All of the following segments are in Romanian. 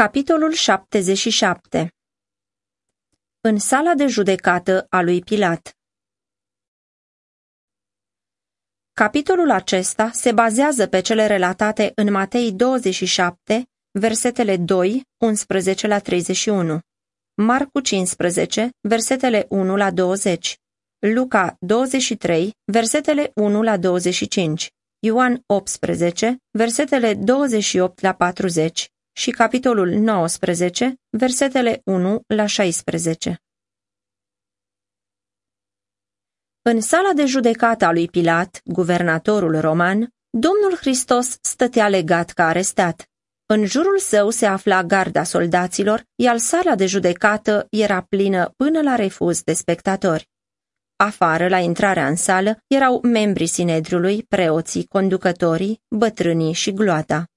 Capitolul 77 În sala de judecată a lui Pilat. Capitolul acesta se bazează pe cele relatate în Matei 27, versetele 2, 11 la 31, Marcu 15, versetele 1 la 20, Luca 23, versetele 1 la 25, Ioan 18, versetele 28 la 40, și capitolul 19, versetele 1 la 16. În sala de judecată a lui Pilat, guvernatorul roman, Domnul Hristos stătea legat ca arestat. În jurul său se afla garda soldaților, iar sala de judecată era plină până la refuz de spectatori. Afară, la intrarea în sală, erau membrii Sinedriului, preoții, conducătorii, bătrânii și gloata.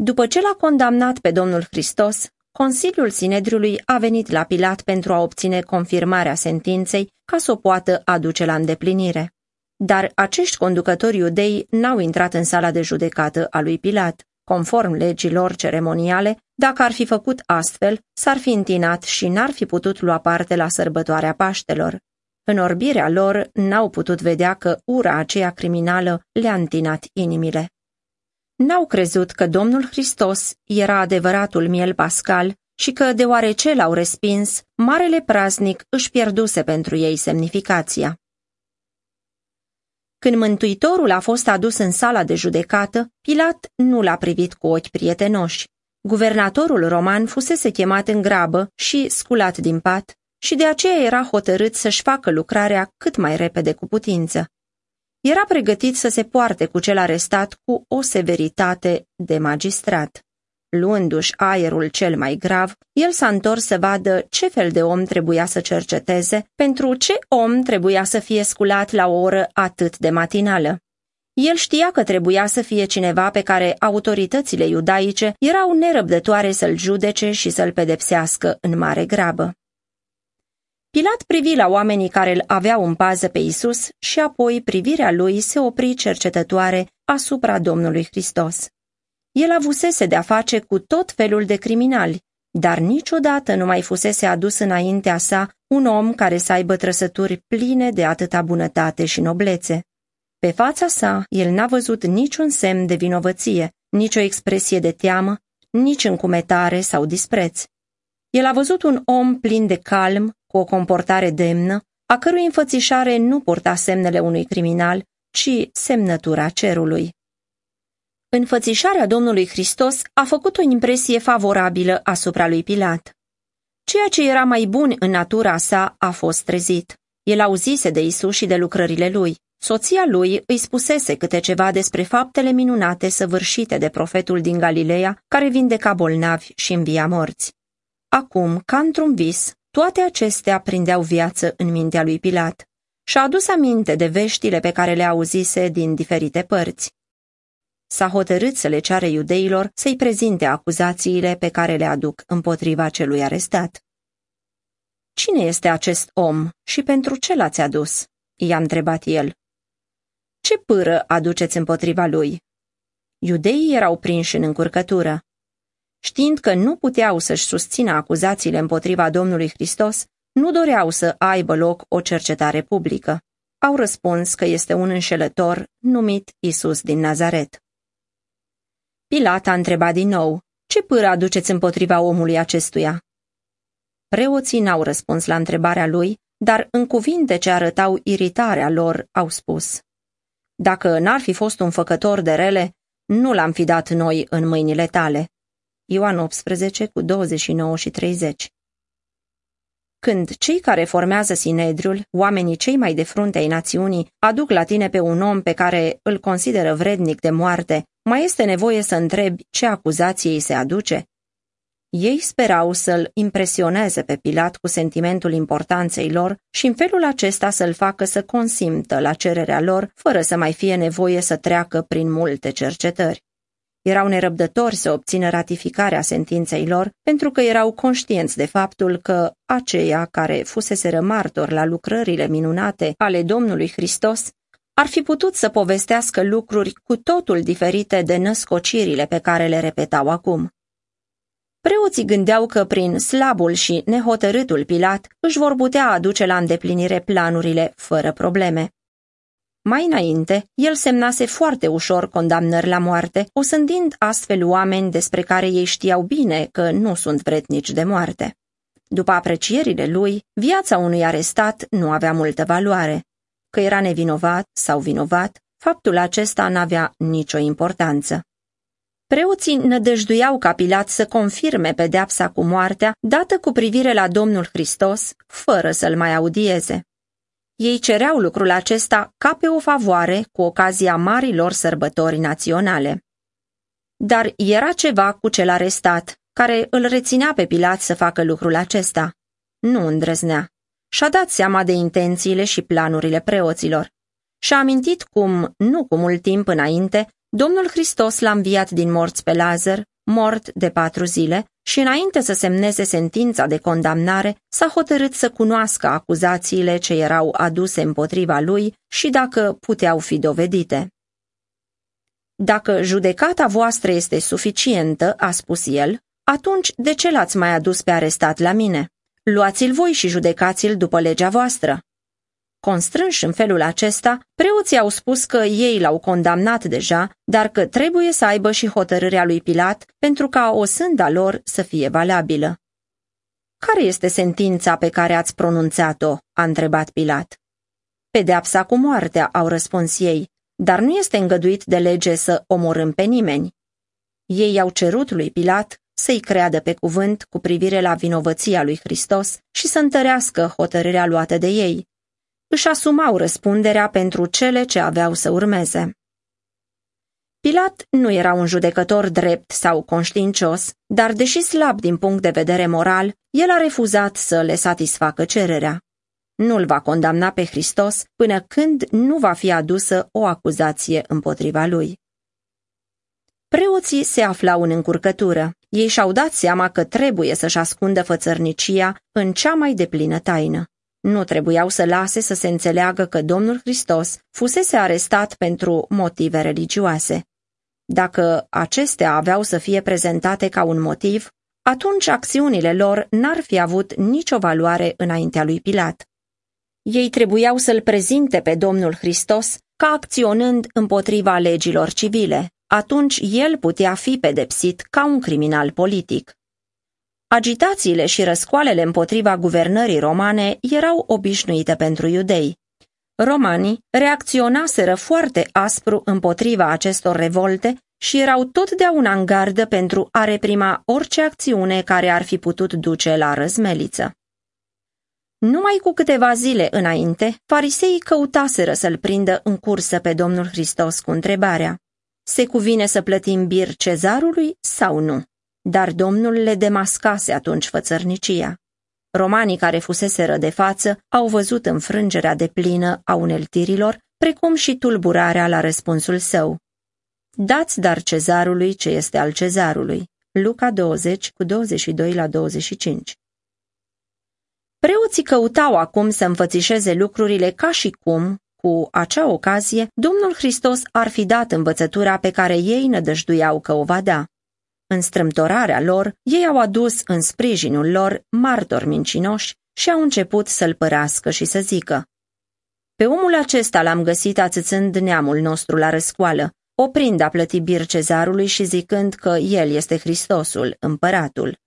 După ce l-a condamnat pe Domnul Hristos, Consiliul Sinedriului a venit la Pilat pentru a obține confirmarea sentinței ca să o poată aduce la îndeplinire. Dar acești conducători iudei n-au intrat în sala de judecată a lui Pilat. Conform legilor ceremoniale, dacă ar fi făcut astfel, s-ar fi întinat și n-ar fi putut lua parte la sărbătoarea Paștelor. În orbirea lor n-au putut vedea că ura aceea criminală le-a întinat inimile. N-au crezut că Domnul Hristos era adevăratul miel pascal și că, deoarece l-au respins, marele praznic își pierduse pentru ei semnificația. Când Mântuitorul a fost adus în sala de judecată, Pilat nu l-a privit cu ochi prietenoși. Guvernatorul roman fusese chemat în grabă și sculat din pat și de aceea era hotărât să-și facă lucrarea cât mai repede cu putință. Era pregătit să se poarte cu cel arestat cu o severitate de magistrat. Luându-și aerul cel mai grav, el s-a întors să vadă ce fel de om trebuia să cerceteze, pentru ce om trebuia să fie sculat la o oră atât de matinală. El știa că trebuia să fie cineva pe care autoritățile iudaice erau nerăbdătoare să-l judece și să-l pedepsească în mare grabă. Pilat privi la oamenii care îl aveau în pază pe Isus și apoi privirea lui se opri cercetătoare asupra Domnului Hristos. El avusese de-a face cu tot felul de criminali, dar niciodată nu mai fusese adus înaintea sa un om care să aibă trăsături pline de atâta bunătate și noblețe. Pe fața sa, el n-a văzut niciun semn de vinovăție, nicio expresie de teamă, nici încumetare sau dispreț. El a văzut un om plin de calm, cu o comportare demnă, a cărui înfățișare nu purta semnele unui criminal, ci semnătura cerului. Înfățișarea Domnului Hristos a făcut o impresie favorabilă asupra lui Pilat. Ceea ce era mai bun în natura sa a fost trezit. El auzise de Isus și de lucrările lui. Soția lui îi spusese câte ceva despre faptele minunate săvârșite de profetul din Galileea, care vindeca bolnavi și învia morți. Acum, ca într-un vis, toate acestea prindeau viață în mintea lui Pilat și-a adus aminte de veștile pe care le auzise din diferite părți. S-a hotărât să le ceară iudeilor să-i prezinte acuzațiile pe care le aduc împotriva celui arestat. Cine este acest om și pentru ce l-ați adus?" i-a întrebat el. Ce pâră aduceți împotriva lui?" Iudeii erau prinși în încurcătură. Știind că nu puteau să-și susțină acuzațiile împotriva Domnului Hristos, nu doreau să aibă loc o cercetare publică. Au răspuns că este un înșelător numit Isus din Nazaret. Pilat a întrebat din nou, ce pâră aduceți împotriva omului acestuia? Preoții n-au răspuns la întrebarea lui, dar în cuvinte ce arătau iritarea lor au spus, Dacă n-ar fi fost un făcător de rele, nu l-am fi dat noi în mâinile tale. Ioan 18 cu 29 și 30 Când cei care formează Sinedriul, oamenii cei mai de frunte ai națiunii, aduc la tine pe un om pe care îl consideră vrednic de moarte, mai este nevoie să întrebi ce acuzație îi se aduce? Ei sperau să-l impresioneze pe Pilat cu sentimentul importanței lor și în felul acesta să-l facă să consimtă la cererea lor, fără să mai fie nevoie să treacă prin multe cercetări. Erau nerăbdători să obțină ratificarea sentinței lor, pentru că erau conștienți de faptul că aceia care fuseseră martori la lucrările minunate ale Domnului Hristos ar fi putut să povestească lucruri cu totul diferite de născocirile pe care le repetau acum. Preoții gândeau că prin slabul și nehotărâtul Pilat își vor putea aduce la îndeplinire planurile fără probleme. Mai înainte, el semnase foarte ușor condamnări la moarte, osândind astfel oameni despre care ei știau bine că nu sunt vretnici de moarte. După aprecierile lui, viața unui arestat nu avea multă valoare. Că era nevinovat sau vinovat, faptul acesta n-avea nicio importanță. Preoții nădăjduiau ca Pilat să confirme pedeapsa cu moartea dată cu privire la Domnul Hristos, fără să-l mai audieze. Ei cereau lucrul acesta ca pe o favoare cu ocazia marilor sărbători naționale. Dar era ceva cu cel arestat, care îl reținea pe Pilat să facă lucrul acesta. Nu îndrăznea. Și-a dat seama de intențiile și planurile preoților. Și-a amintit cum, nu cu mult timp înainte, Domnul Hristos l-a înviat din morți pe Lazar, mort de patru zile, și înainte să semneze sentința de condamnare, s-a hotărât să cunoască acuzațiile ce erau aduse împotriva lui și dacă puteau fi dovedite. Dacă judecata voastră este suficientă, a spus el, atunci de ce l-ați mai adus pe arestat la mine? Luați-l voi și judecați-l după legea voastră. Constrânși în felul acesta, preoții au spus că ei l-au condamnat deja, dar că trebuie să aibă și hotărârea lui Pilat pentru ca o sânda lor să fie valabilă. Care este sentința pe care ați pronunțat-o?" a întrebat Pilat. Pedeapsa cu moartea, au răspuns ei, dar nu este îngăduit de lege să omorâm pe nimeni. Ei au cerut lui Pilat să-i creadă pe cuvânt cu privire la vinovăția lui Hristos și să întărească hotărârea luată de ei, își asumau răspunderea pentru cele ce aveau să urmeze. Pilat nu era un judecător drept sau conștiincios, dar deși slab din punct de vedere moral, el a refuzat să le satisfacă cererea. Nu-l va condamna pe Hristos până când nu va fi adusă o acuzație împotriva lui. Preoții se aflau în încurcătură. Ei și-au dat seama că trebuie să-și ascundă fățărnicia în cea mai deplină taină. Nu trebuiau să lase să se înțeleagă că Domnul Hristos fusese arestat pentru motive religioase. Dacă acestea aveau să fie prezentate ca un motiv, atunci acțiunile lor n-ar fi avut nicio valoare înaintea lui Pilat. Ei trebuiau să-l prezinte pe Domnul Hristos ca acționând împotriva legilor civile. Atunci el putea fi pedepsit ca un criminal politic. Agitațiile și răscoalele împotriva guvernării romane erau obișnuite pentru iudei. Romanii reacționaseră foarte aspru împotriva acestor revolte și erau totdeauna în gardă pentru a reprima orice acțiune care ar fi putut duce la răzmeliță. Numai cu câteva zile înainte, fariseii căutaseră să-l prindă în cursă pe Domnul Hristos cu întrebarea Se cuvine să plătim bir cezarului sau nu? Dar Domnul le demascase atunci fățărnicia. Romanii care fuseseră de față au văzut înfrângerea de plină a uneltirilor, precum și tulburarea la răspunsul său. Dați dar cezarului ce este al cezarului. Luca 20 cu 22 la 25 Preoții căutau acum să înfățișeze lucrurile ca și cum, cu acea ocazie, Domnul Hristos ar fi dat învățătura pe care ei nădăjduiau că o va da. În strâmtorarea lor, ei au adus în sprijinul lor martori mincinoși și au început să-l părască și să zică. Pe omul acesta l-am găsit ațățând neamul nostru la răscoală, oprind a plăti bir cezarului și zicând că el este Hristosul, împăratul.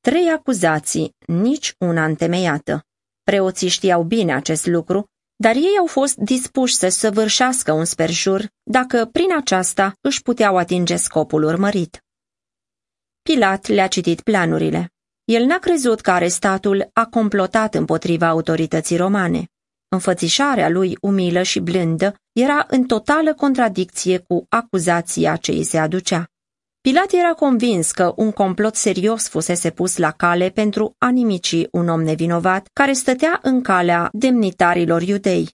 Trei acuzații, nici una întemeiată. Preoții știau bine acest lucru, dar ei au fost dispuși să săvârșească un sperjur dacă prin aceasta își puteau atinge scopul urmărit. Pilat le-a citit planurile. El n-a crezut că arestatul a complotat împotriva autorității romane. Înfățișarea lui umilă și blândă era în totală contradicție cu acuzația ce îi se aducea. Pilat era convins că un complot serios fusese pus la cale pentru a nimici un om nevinovat care stătea în calea demnitarilor iudei.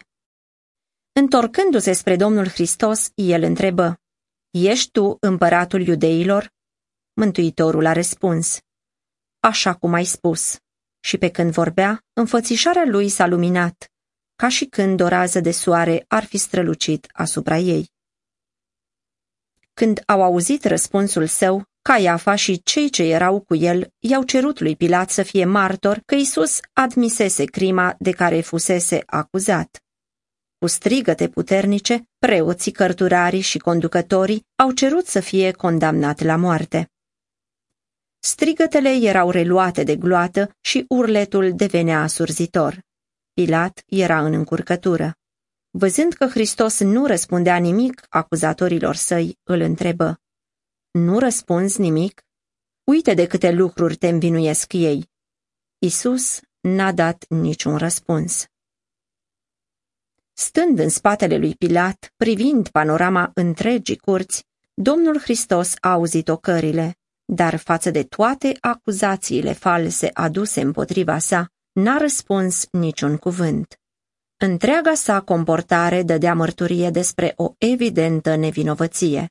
Întorcându-se spre Domnul Hristos, el întrebă, Ești tu împăratul iudeilor? Mântuitorul a răspuns, Așa cum ai spus. Și pe când vorbea, înfățișarea lui s-a luminat, ca și când o rază de soare ar fi strălucit asupra ei. Când au auzit răspunsul său, Caiafa și cei ce erau cu el i-au cerut lui Pilat să fie martor că Isus admisese crima de care fusese acuzat. Cu strigăte puternice, preoții, cărturarii și conducătorii au cerut să fie condamnat la moarte. Strigătele erau reluate de gloată și urletul devenea asurzitor. Pilat era în încurcătură. Văzând că Hristos nu răspundea nimic acuzatorilor săi, îl întrebă. Nu răspunzi nimic? Uite de câte lucruri te învinuiesc ei. Isus n-a dat niciun răspuns. Stând în spatele lui Pilat, privind panorama întregii curți, Domnul Hristos a auzit ocările, dar față de toate acuzațiile false aduse împotriva sa, n-a răspuns niciun cuvânt. Întreaga sa comportare dădea mărturie despre o evidentă nevinovăție.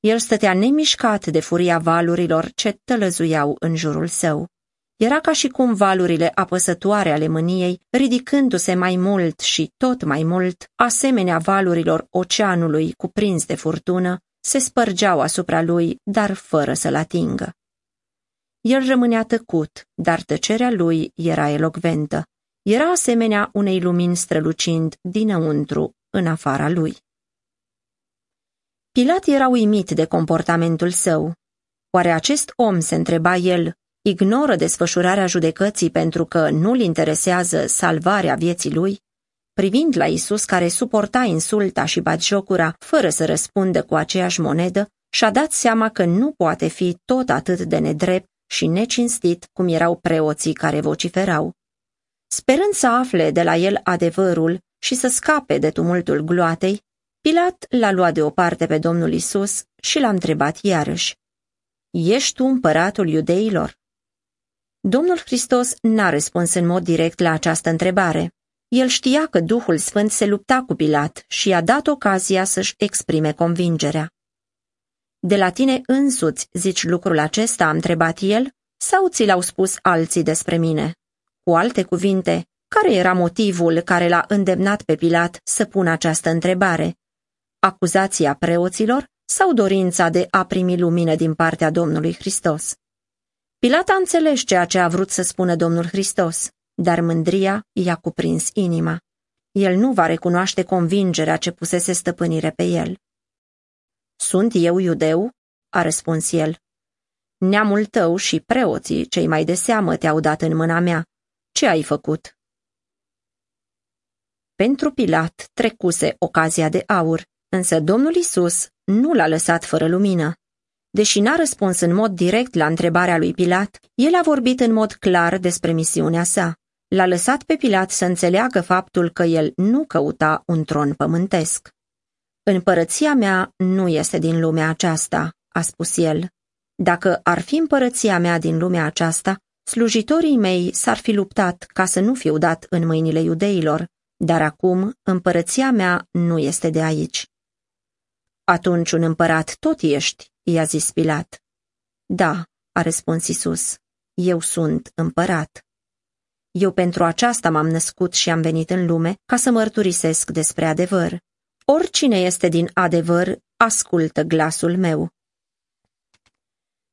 El stătea nemișcat de furia valurilor ce tălăzuiau în jurul său. Era ca și cum valurile apăsătoare ale mâniei, ridicându-se mai mult și tot mai mult, asemenea valurilor oceanului cuprins de furtună, se spărgeau asupra lui, dar fără să-l atingă. El rămânea tăcut, dar tăcerea lui era elocventă. Era asemenea unei lumini strălucind dinăuntru, în afara lui. Pilat era uimit de comportamentul său. Oare acest om, se întreba el, ignoră desfășurarea judecății pentru că nu-l interesează salvarea vieții lui? Privind la Isus care suporta insulta și batjocura fără să răspundă cu aceeași monedă, și-a dat seama că nu poate fi tot atât de nedrept și necinstit cum erau preoții care vociferau. Sperând să afle de la el adevărul și să scape de tumultul gloatei, Pilat l-a luat deoparte pe Domnul Isus și l-a întrebat iarăși, Ești tu împăratul iudeilor? Domnul Hristos n-a răspuns în mod direct la această întrebare. El știa că Duhul Sfânt se lupta cu Pilat și i-a dat ocazia să-și exprime convingerea. De la tine însuți zici lucrul acesta, a întrebat el, sau ți l-au spus alții despre mine? Cu alte cuvinte, care era motivul care l-a îndemnat pe Pilat să pună această întrebare? Acuzația preoților sau dorința de a primi lumină din partea Domnului Hristos? Pilat a înțeles ceea ce a vrut să spună Domnul Hristos, dar mândria i-a cuprins inima. El nu va recunoaște convingerea ce pusese stăpânire pe el. Sunt eu iudeu?" a răspuns el. Neamul tău și preoții, cei mai de seamă, te-au dat în mâna mea. Ce ai făcut?" Pentru Pilat trecuse ocazia de aur, însă Domnul Isus nu l-a lăsat fără lumină. Deși n-a răspuns în mod direct la întrebarea lui Pilat, el a vorbit în mod clar despre misiunea sa. L-a lăsat pe Pilat să înțeleagă faptul că el nu căuta un tron pământesc. Împărăția mea nu este din lumea aceasta, a spus el. Dacă ar fi împărăția mea din lumea aceasta, slujitorii mei s-ar fi luptat ca să nu fiu dat în mâinile iudeilor, dar acum împărăția mea nu este de aici. Atunci un împărat tot ești, i-a zis Pilat. Da, a răspuns Isus, eu sunt împărat. Eu pentru aceasta m-am născut și am venit în lume ca să mărturisesc despre adevăr. Oricine este din adevăr, ascultă glasul meu.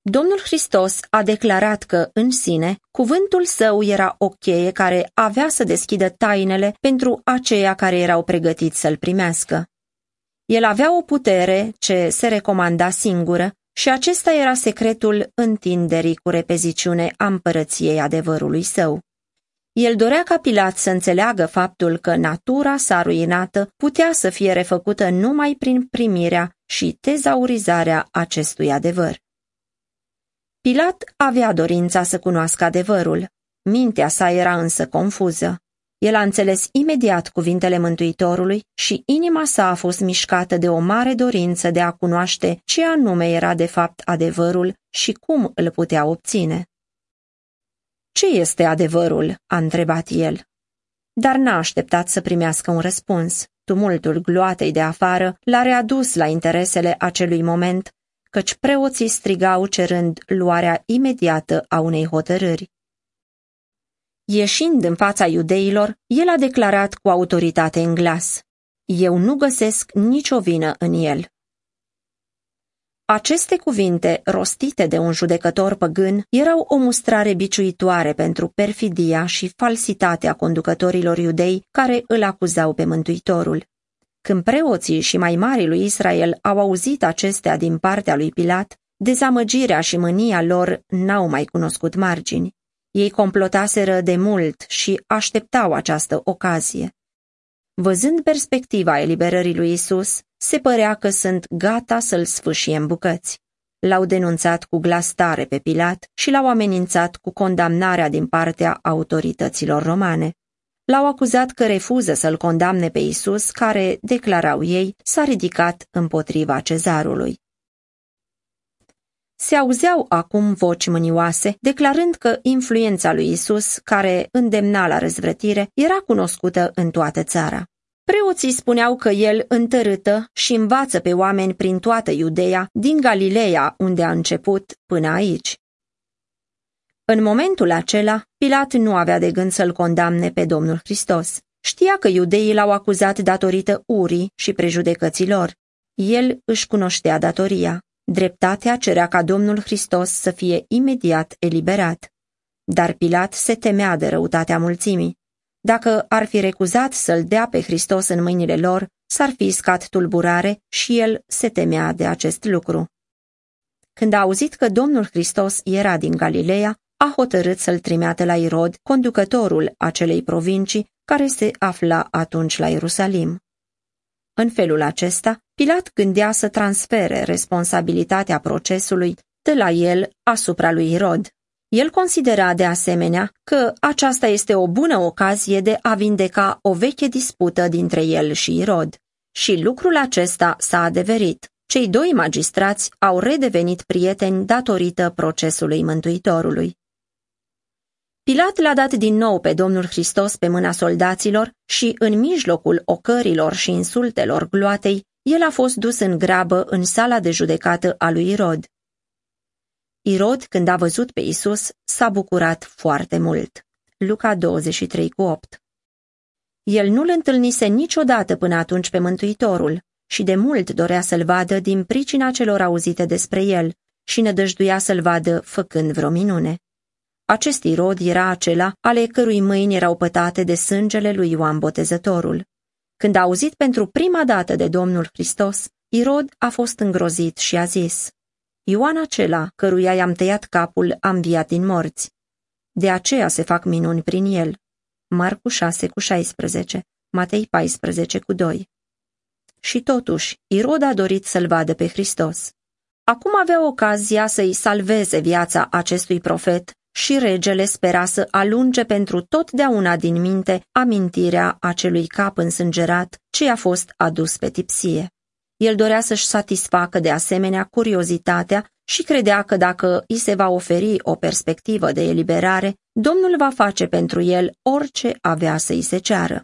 Domnul Hristos a declarat că, în sine, cuvântul său era o cheie care avea să deschidă tainele pentru aceia care erau pregătiți să-l primească. El avea o putere ce se recomanda singură și acesta era secretul întinderii cu repeziciune a împărăției adevărului său. El dorea ca Pilat să înțeleagă faptul că natura sa ruinată putea să fie refăcută numai prin primirea și tezaurizarea acestui adevăr. Pilat avea dorința să cunoască adevărul. Mintea sa era însă confuză. El a înțeles imediat cuvintele Mântuitorului și inima sa a fost mișcată de o mare dorință de a cunoaște ce anume era de fapt adevărul și cum îl putea obține. Ce este adevărul?" a întrebat el. Dar n-a așteptat să primească un răspuns. Tumultul gloatei de afară l-a readus la interesele acelui moment, căci preoții strigau cerând luarea imediată a unei hotărâri. Ieșind în fața iudeilor, el a declarat cu autoritate în glas, Eu nu găsesc nicio vină în el. Aceste cuvinte, rostite de un judecător păgân, erau o mustrare biciuitoare pentru perfidia și falsitatea conducătorilor iudei care îl acuzau pe Mântuitorul. Când preoții și mai mari lui Israel au auzit acestea din partea lui Pilat, dezamăgirea și mânia lor n-au mai cunoscut margini. Ei complotaseră de mult și așteptau această ocazie. Văzând perspectiva eliberării lui Isus, se părea că sunt gata să-l sfâșie în bucăți. L-au denunțat cu glas tare pe Pilat și l-au amenințat cu condamnarea din partea autorităților romane. L-au acuzat că refuză să-l condamne pe Isus, care, declarau ei, s-a ridicat împotriva cezarului. Se auzeau acum voci mânioase, declarând că influența lui Isus, care îndemna la răzvrătire, era cunoscută în toată țara. Preoții spuneau că el întărâtă și învață pe oameni prin toată Iudeea, din Galileea, unde a început, până aici. În momentul acela, Pilat nu avea de gând să-l condamne pe Domnul Hristos. Știa că iudeii l-au acuzat datorită urii și prejudecăților. El își cunoștea datoria. Dreptatea cerea ca Domnul Hristos să fie imediat eliberat. Dar Pilat se temea de răutatea mulțimii. Dacă ar fi recuzat să-l dea pe Hristos în mâinile lor, s-ar fi scat tulburare și el se temea de acest lucru. Când a auzit că Domnul Hristos era din Galileea, a hotărât să-l trimeată la Irod, conducătorul acelei provincii care se afla atunci la Ierusalim. În felul acesta, Pilat gândea să transfere responsabilitatea procesului de la el asupra lui Irod. El considera de asemenea că aceasta este o bună ocazie de a vindeca o veche dispută dintre el și Irod. Și lucrul acesta s-a adeverit. Cei doi magistrați au redevenit prieteni datorită procesului Mântuitorului. Pilat l-a dat din nou pe Domnul Hristos pe mâna soldaților și, în mijlocul ocărilor și insultelor gloatei, el a fost dus în grabă în sala de judecată a lui Irod. Irod, când a văzut pe Isus, s-a bucurat foarte mult. Luca 23 cu 8 El nu-l întâlnise niciodată până atunci pe Mântuitorul și de mult dorea să-l vadă din pricina celor auzite despre el și nădăjduia să-l vadă făcând vreo minune. Acest Irod era acela ale cărui mâini erau pătate de sângele lui Ioan Botezătorul. Când a auzit pentru prima dată de Domnul Hristos, Irod a fost îngrozit și a zis, Ioan acela, căruia i-am tăiat capul, a înviat din morți. De aceea se fac minuni prin el. Marcu 6 cu 16, Matei 14 cu 2. Și totuși, Irod a dorit să-l vadă pe Hristos. Acum avea ocazia să-i salveze viața acestui profet și regele spera să alunge pentru totdeauna din minte amintirea acelui cap însângerat ce a fost adus pe tipsie. El dorea să-și satisfacă de asemenea curiozitatea și credea că dacă îi se va oferi o perspectivă de eliberare, Domnul va face pentru el orice avea să îi se ceară.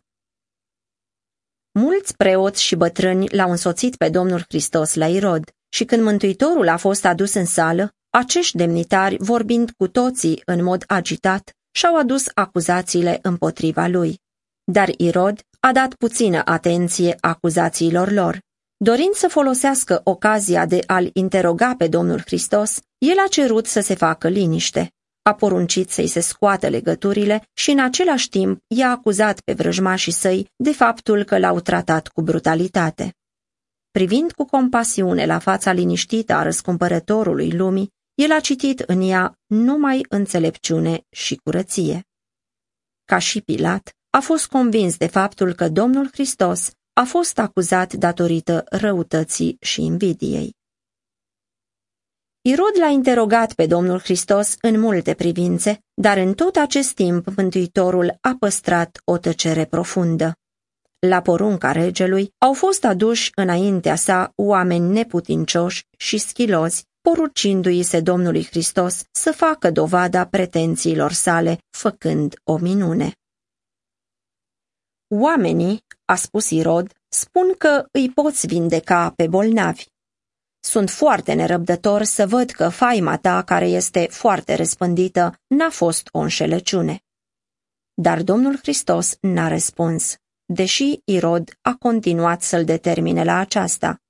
Mulți preoți și bătrâni l-au însoțit pe Domnul Hristos la Irod și când Mântuitorul a fost adus în sală, acești demnitari, vorbind cu toții în mod agitat, și-au adus acuzațiile împotriva lui. Dar Irod a dat puțină atenție acuzațiilor lor. Dorind să folosească ocazia de a-l interoga pe Domnul Hristos, el a cerut să se facă liniște. A poruncit să-i se scoată legăturile și în același timp i-a acuzat pe vrăjmașii săi de faptul că l-au tratat cu brutalitate. Privind cu compasiune la fața liniștită a răscumpărătorului lumii, el a citit în ea numai înțelepciune și curăție. Ca și Pilat, a fost convins de faptul că Domnul Hristos a fost acuzat datorită răutății și invidiei. Irod l-a interogat pe Domnul Hristos în multe privințe, dar în tot acest timp Mântuitorul a păstrat o tăcere profundă. La porunca regelui au fost aduși înaintea sa oameni neputincioși și schilozi porucindu-i se Domnului Hristos să facă dovada pretențiilor sale, făcând o minune. Oamenii, a spus Irod, spun că îi poți vindeca pe bolnavi. Sunt foarte nerăbdător să văd că faima ta, care este foarte răspândită, n-a fost o înșelăciune. Dar Domnul Hristos n-a răspuns, deși Irod a continuat să-l determine la aceasta.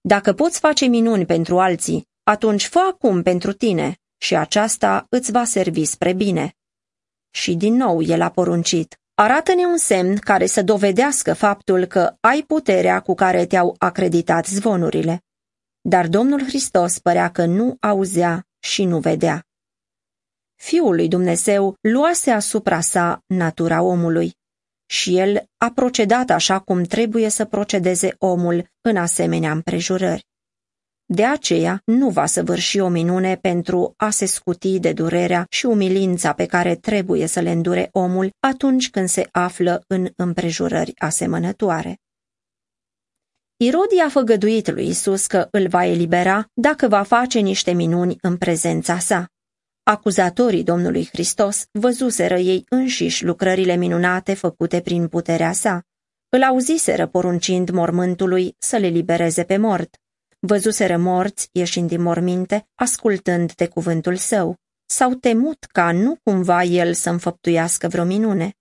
Dacă poți face minuni pentru alții, atunci fă acum pentru tine și aceasta îți va servi spre bine. Și din nou el a poruncit, arată-ne un semn care să dovedească faptul că ai puterea cu care te-au acreditat zvonurile. Dar Domnul Hristos părea că nu auzea și nu vedea. Fiul lui Dumnezeu luase asupra sa natura omului și el a procedat așa cum trebuie să procedeze omul în asemenea împrejurări. De aceea nu va săvârși o minune pentru a se scuti de durerea și umilința pe care trebuie să le îndure omul atunci când se află în împrejurări asemănătoare. Irodii a făgăduit lui Isus că îl va elibera dacă va face niște minuni în prezența sa. Acuzatorii Domnului Hristos văzuseră ei înșiși lucrările minunate făcute prin puterea sa. Îl auziseră poruncind mormântului să le libereze pe mort. Văzuseră morți ieșind din morminte, ascultând de cuvântul său. S-au temut ca nu cumva el să înfăptuiască vreo minune.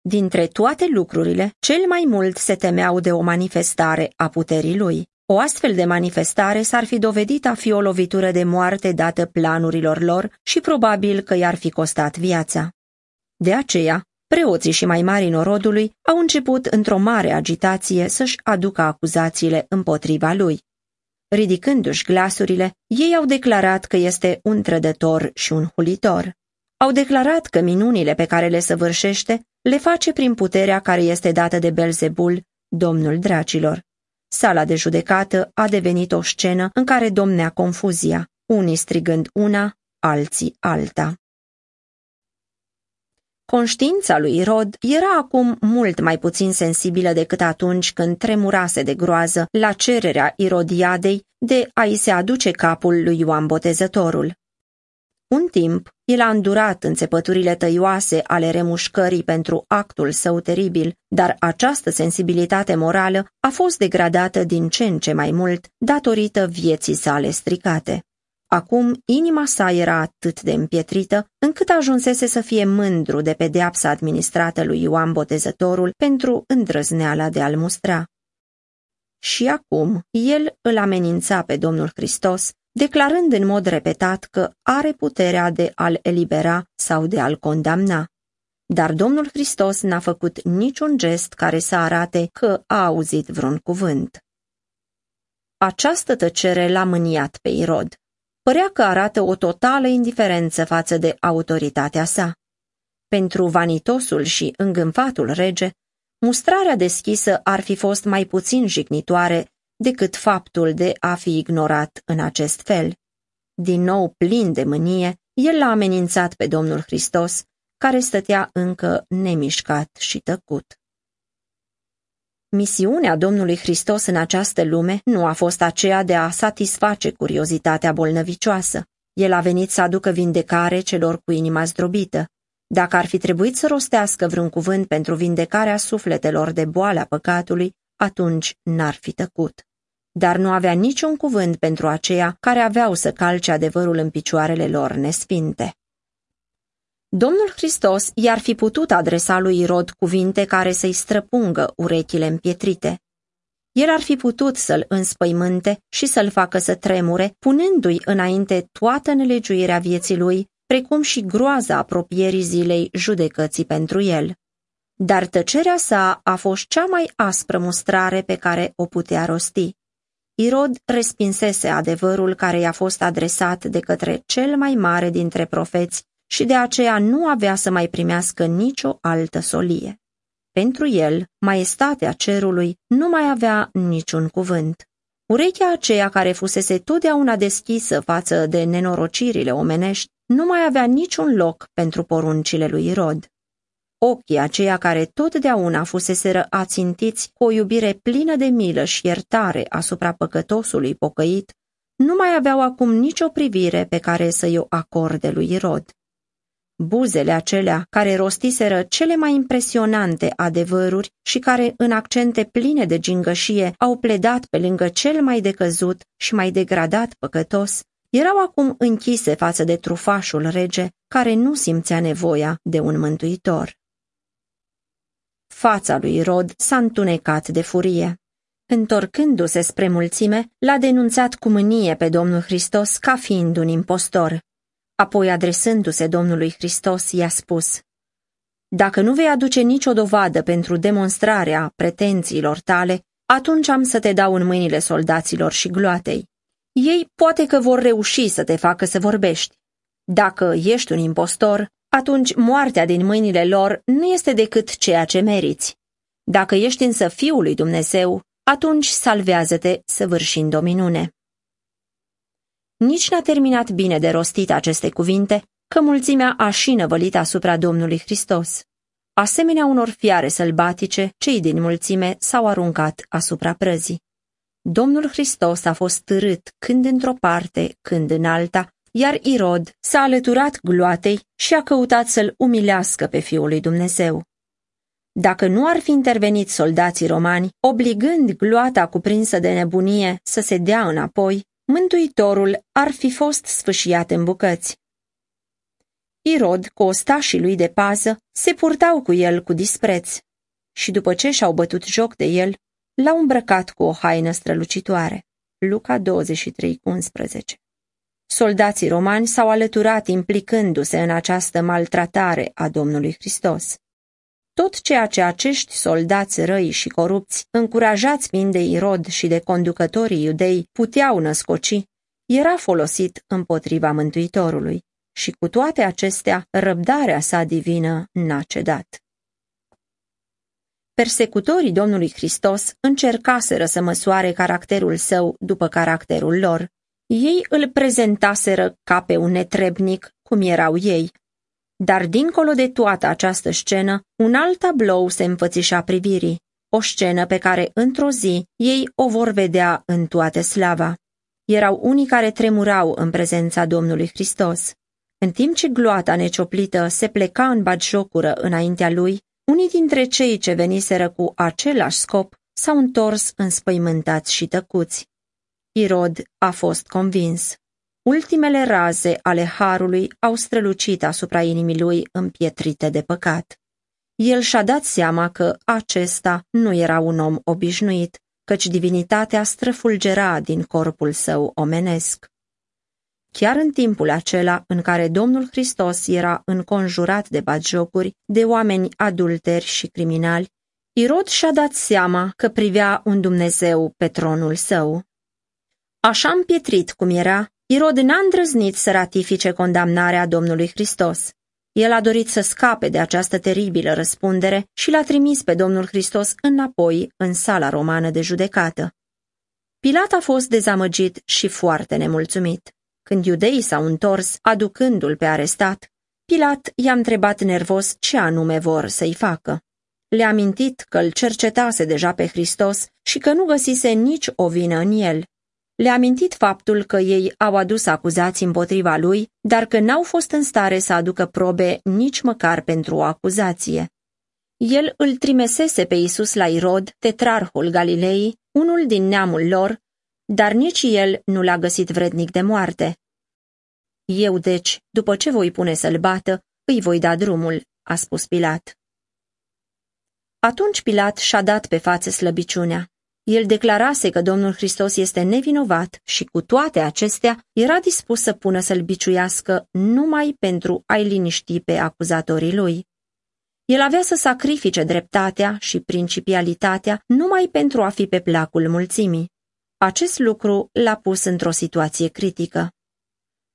Dintre toate lucrurile, cel mai mult se temeau de o manifestare a puterii lui. O astfel de manifestare s-ar fi dovedit a fi o lovitură de moarte dată planurilor lor și probabil că i-ar fi costat viața. De aceea, preoții și mai mari norodului au început într-o mare agitație să-și aducă acuzațiile împotriva lui. Ridicându-și glasurile, ei au declarat că este un trădător și un hulitor. Au declarat că minunile pe care le săvârșește le face prin puterea care este dată de Belzebul, domnul dracilor. Sala de judecată a devenit o scenă în care domnea confuzia, unii strigând una, alții alta. Conștiința lui Irod era acum mult mai puțin sensibilă decât atunci când tremurase de groază la cererea Irodiadei de a-i se aduce capul lui Ioan Botezătorul. Un timp, el a îndurat înțepăturile tăioase ale remușcării pentru actul său teribil, dar această sensibilitate morală a fost degradată din ce în ce mai mult datorită vieții sale stricate. Acum, inima sa era atât de împietrită, încât ajunsese să fie mândru de pedeapsa administrată lui Ioan Botezătorul pentru îndrăzneala de a-l mustra. Și acum, el îl amenința pe Domnul Hristos declarând în mod repetat că are puterea de a-l elibera sau de a-l condamna. Dar Domnul Hristos n-a făcut niciun gest care să arate că a auzit vreun cuvânt. Această tăcere l-a mâniat pe Irod. Părea că arată o totală indiferență față de autoritatea sa. Pentru vanitosul și îngânfatul rege, mustrarea deschisă ar fi fost mai puțin jignitoare decât faptul de a fi ignorat în acest fel. Din nou plin de mânie, el l-a amenințat pe Domnul Hristos, care stătea încă nemișcat și tăcut. Misiunea Domnului Hristos în această lume nu a fost aceea de a satisface curiozitatea bolnăvicioasă. El a venit să aducă vindecare celor cu inima zdrobită. Dacă ar fi trebuit să rostească vreun cuvânt pentru vindecarea sufletelor de boala păcatului, atunci n-ar fi tăcut dar nu avea niciun cuvânt pentru aceia care aveau să calce adevărul în picioarele lor nesfinte. Domnul Hristos i-ar fi putut adresa lui Irod cuvinte care să-i străpungă urechile împietrite. El ar fi putut să-l înspăimânte și să-l facă să tremure, punându-i înainte toată nelegiuirea vieții lui, precum și groaza apropierii zilei judecății pentru el. Dar tăcerea sa a fost cea mai aspră mustrare pe care o putea rosti. Irod respinsese adevărul care i-a fost adresat de către cel mai mare dintre profeți și de aceea nu avea să mai primească nicio altă solie. Pentru el, maestatea cerului nu mai avea niciun cuvânt. Urechea aceea care fusese totdeauna deschisă față de nenorocirile omenești nu mai avea niciun loc pentru poruncile lui Irod. Ochii aceia care totdeauna fuseseră ațintiți cu o iubire plină de milă și iertare asupra păcătosului pocăit, nu mai aveau acum nicio privire pe care să-i o acorde lui Irod. Buzele acelea care rostiseră cele mai impresionante adevăruri și care, în accente pline de gingășie, au pledat pe lângă cel mai decăzut și mai degradat păcătos, erau acum închise față de trufașul rege, care nu simțea nevoia de un mântuitor. Fața lui Rod s-a întunecat de furie. Întorcându-se spre mulțime, l-a denunțat cu mânie pe Domnul Hristos ca fiind un impostor. Apoi, adresându-se Domnului Hristos, i-a spus, Dacă nu vei aduce nicio dovadă pentru demonstrarea pretențiilor tale, atunci am să te dau în mâinile soldaților și gloatei. Ei poate că vor reuși să te facă să vorbești. Dacă ești un impostor, atunci moartea din mâinile lor nu este decât ceea ce meriți. Dacă ești însă Fiul lui Dumnezeu, atunci salvează-te săvârșind o minune. Nici n-a terminat bine de rostit aceste cuvinte, că mulțimea a și năvălit asupra Domnului Hristos. Asemenea unor fiare sălbatice, cei din mulțime s-au aruncat asupra prăzii. Domnul Hristos a fost târât când într-o parte, când în alta, iar Irod s-a alăturat gloatei și a căutat să-l umilească pe Fiul lui Dumnezeu. Dacă nu ar fi intervenit soldații romani, obligând gloata cuprinsă de nebunie să se dea înapoi, Mântuitorul ar fi fost sfâșiat în bucăți. Irod, cu ostașii lui de pază, se purtau cu el cu dispreț și după ce și-au bătut joc de el, l-au îmbrăcat cu o haină strălucitoare. Luca 23:11 Soldații romani s-au alăturat implicându-se în această maltratare a Domnului Hristos. Tot ceea ce acești soldați răi și corupți, încurajați fiind de Irod și de conducătorii iudei, puteau născoci, era folosit împotriva Mântuitorului și cu toate acestea, răbdarea sa divină n-a cedat. Persecutorii Domnului Hristos încercaseră să măsoare caracterul său după caracterul lor. Ei îl prezentaseră ca pe un netrebnic, cum erau ei, dar dincolo de toată această scenă, un alt tablou se înfățișa privirii, o scenă pe care într-o zi ei o vor vedea în toată slava. Erau unii care tremurau în prezența Domnului Hristos. În timp ce gloata necioplită se pleca în batjocură înaintea lui, unii dintre cei ce veniseră cu același scop s-au întors înspăimântați și tăcuți. Irod a fost convins. Ultimele raze ale harului au strălucit asupra inimii lui împietrite de păcat. El și-a dat seama că acesta nu era un om obișnuit, căci divinitatea străfulgera din corpul său omenesc. Chiar în timpul acela în care Domnul Hristos era înconjurat de batjocuri, de oameni adulteri și criminali, Irod și-a dat seama că privea un Dumnezeu pe tronul său. Așa împietrit cum era, Irod n-a îndrăznit să ratifice condamnarea Domnului Hristos. El a dorit să scape de această teribilă răspundere și l-a trimis pe Domnul Hristos înapoi în sala romană de judecată. Pilat a fost dezamăgit și foarte nemulțumit. Când iudeii s-au întors, aducându-l pe arestat, Pilat i-a întrebat nervos ce anume vor să-i facă. Le-a mintit că îl cercetase deja pe Hristos și că nu găsise nici o vină în el, le-a amintit faptul că ei au adus acuzații împotriva lui, dar că n-au fost în stare să aducă probe nici măcar pentru o acuzație. El îl trimesese pe Isus la Irod, tetrarhul Galilei, unul din neamul lor, dar nici el nu l-a găsit vrednic de moarte. Eu, deci, după ce voi pune să-l bată, îi voi da drumul, a spus Pilat. Atunci Pilat și-a dat pe față slăbiciunea. El declarase că Domnul Hristos este nevinovat și cu toate acestea era dispus să pună să-l biciuiască numai pentru a-i liniști pe acuzatorii lui. El avea să sacrifice dreptatea și principialitatea numai pentru a fi pe placul mulțimii. Acest lucru l-a pus într-o situație critică.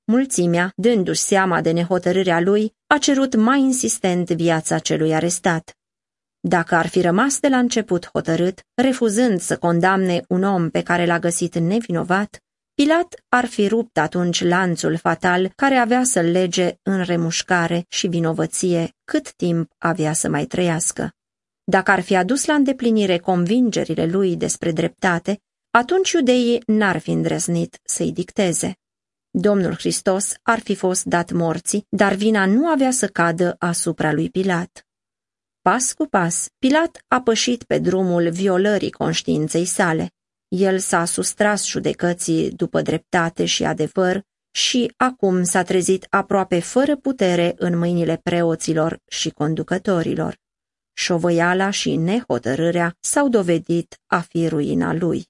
Mulțimea, dându-și seama de nehotărârea lui, a cerut mai insistent viața celui arestat. Dacă ar fi rămas de la început hotărât, refuzând să condamne un om pe care l-a găsit nevinovat, Pilat ar fi rupt atunci lanțul fatal care avea să-l lege în remușcare și vinovăție cât timp avea să mai trăiască. Dacă ar fi adus la îndeplinire convingerile lui despre dreptate, atunci iudeii n-ar fi îndrăznit să-i dicteze. Domnul Hristos ar fi fost dat morții, dar vina nu avea să cadă asupra lui Pilat. Pas cu pas, Pilat a pășit pe drumul violării conștiinței sale. El s-a sustras judecății după dreptate și adevăr și acum s-a trezit aproape fără putere în mâinile preoților și conducătorilor. șovăiala și nehotărârea s-au dovedit a fi ruina lui.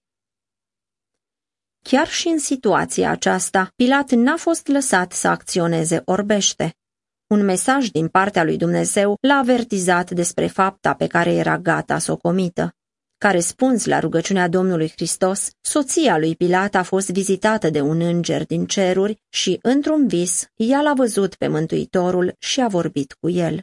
Chiar și în situația aceasta, Pilat n-a fost lăsat să acționeze orbește. Un mesaj din partea lui Dumnezeu l-a avertizat despre fapta pe care era gata să o comită. Ca răspuns la rugăciunea Domnului Hristos, soția lui Pilat a fost vizitată de un înger din ceruri și, într-un vis, ea l-a văzut pe Mântuitorul și a vorbit cu el.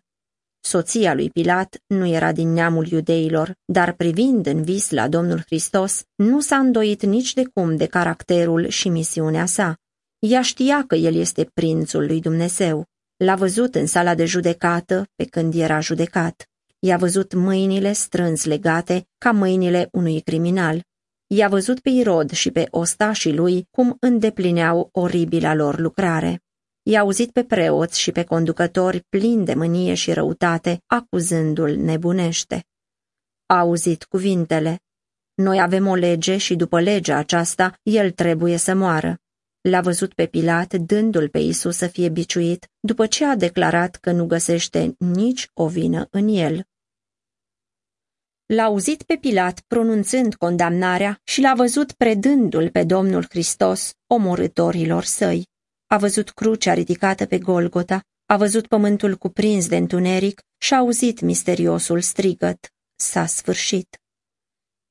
Soția lui Pilat nu era din neamul iudeilor, dar privind în vis la Domnul Hristos, nu s-a îndoit nici de cum de caracterul și misiunea sa. Ea știa că el este prințul lui Dumnezeu. L-a văzut în sala de judecată pe când era judecat. I-a văzut mâinile strâns legate ca mâinile unui criminal. I-a văzut pe Irod și pe ostașii lui cum îndeplineau oribila lor lucrare. I-a auzit pe preoți și pe conducători plini de mânie și răutate, acuzându-l nebunește. A auzit cuvintele. Noi avem o lege și după legea aceasta, el trebuie să moară. L-a văzut pe Pilat dându-l pe Isus să fie biciuit, după ce a declarat că nu găsește nici o vină în el. L-a auzit pe Pilat pronunțând condamnarea și l-a văzut predându-l pe Domnul Hristos omorâtorilor săi. A văzut crucea ridicată pe Golgota, a văzut pământul cuprins de întuneric și a auzit misteriosul strigăt. S-a sfârșit.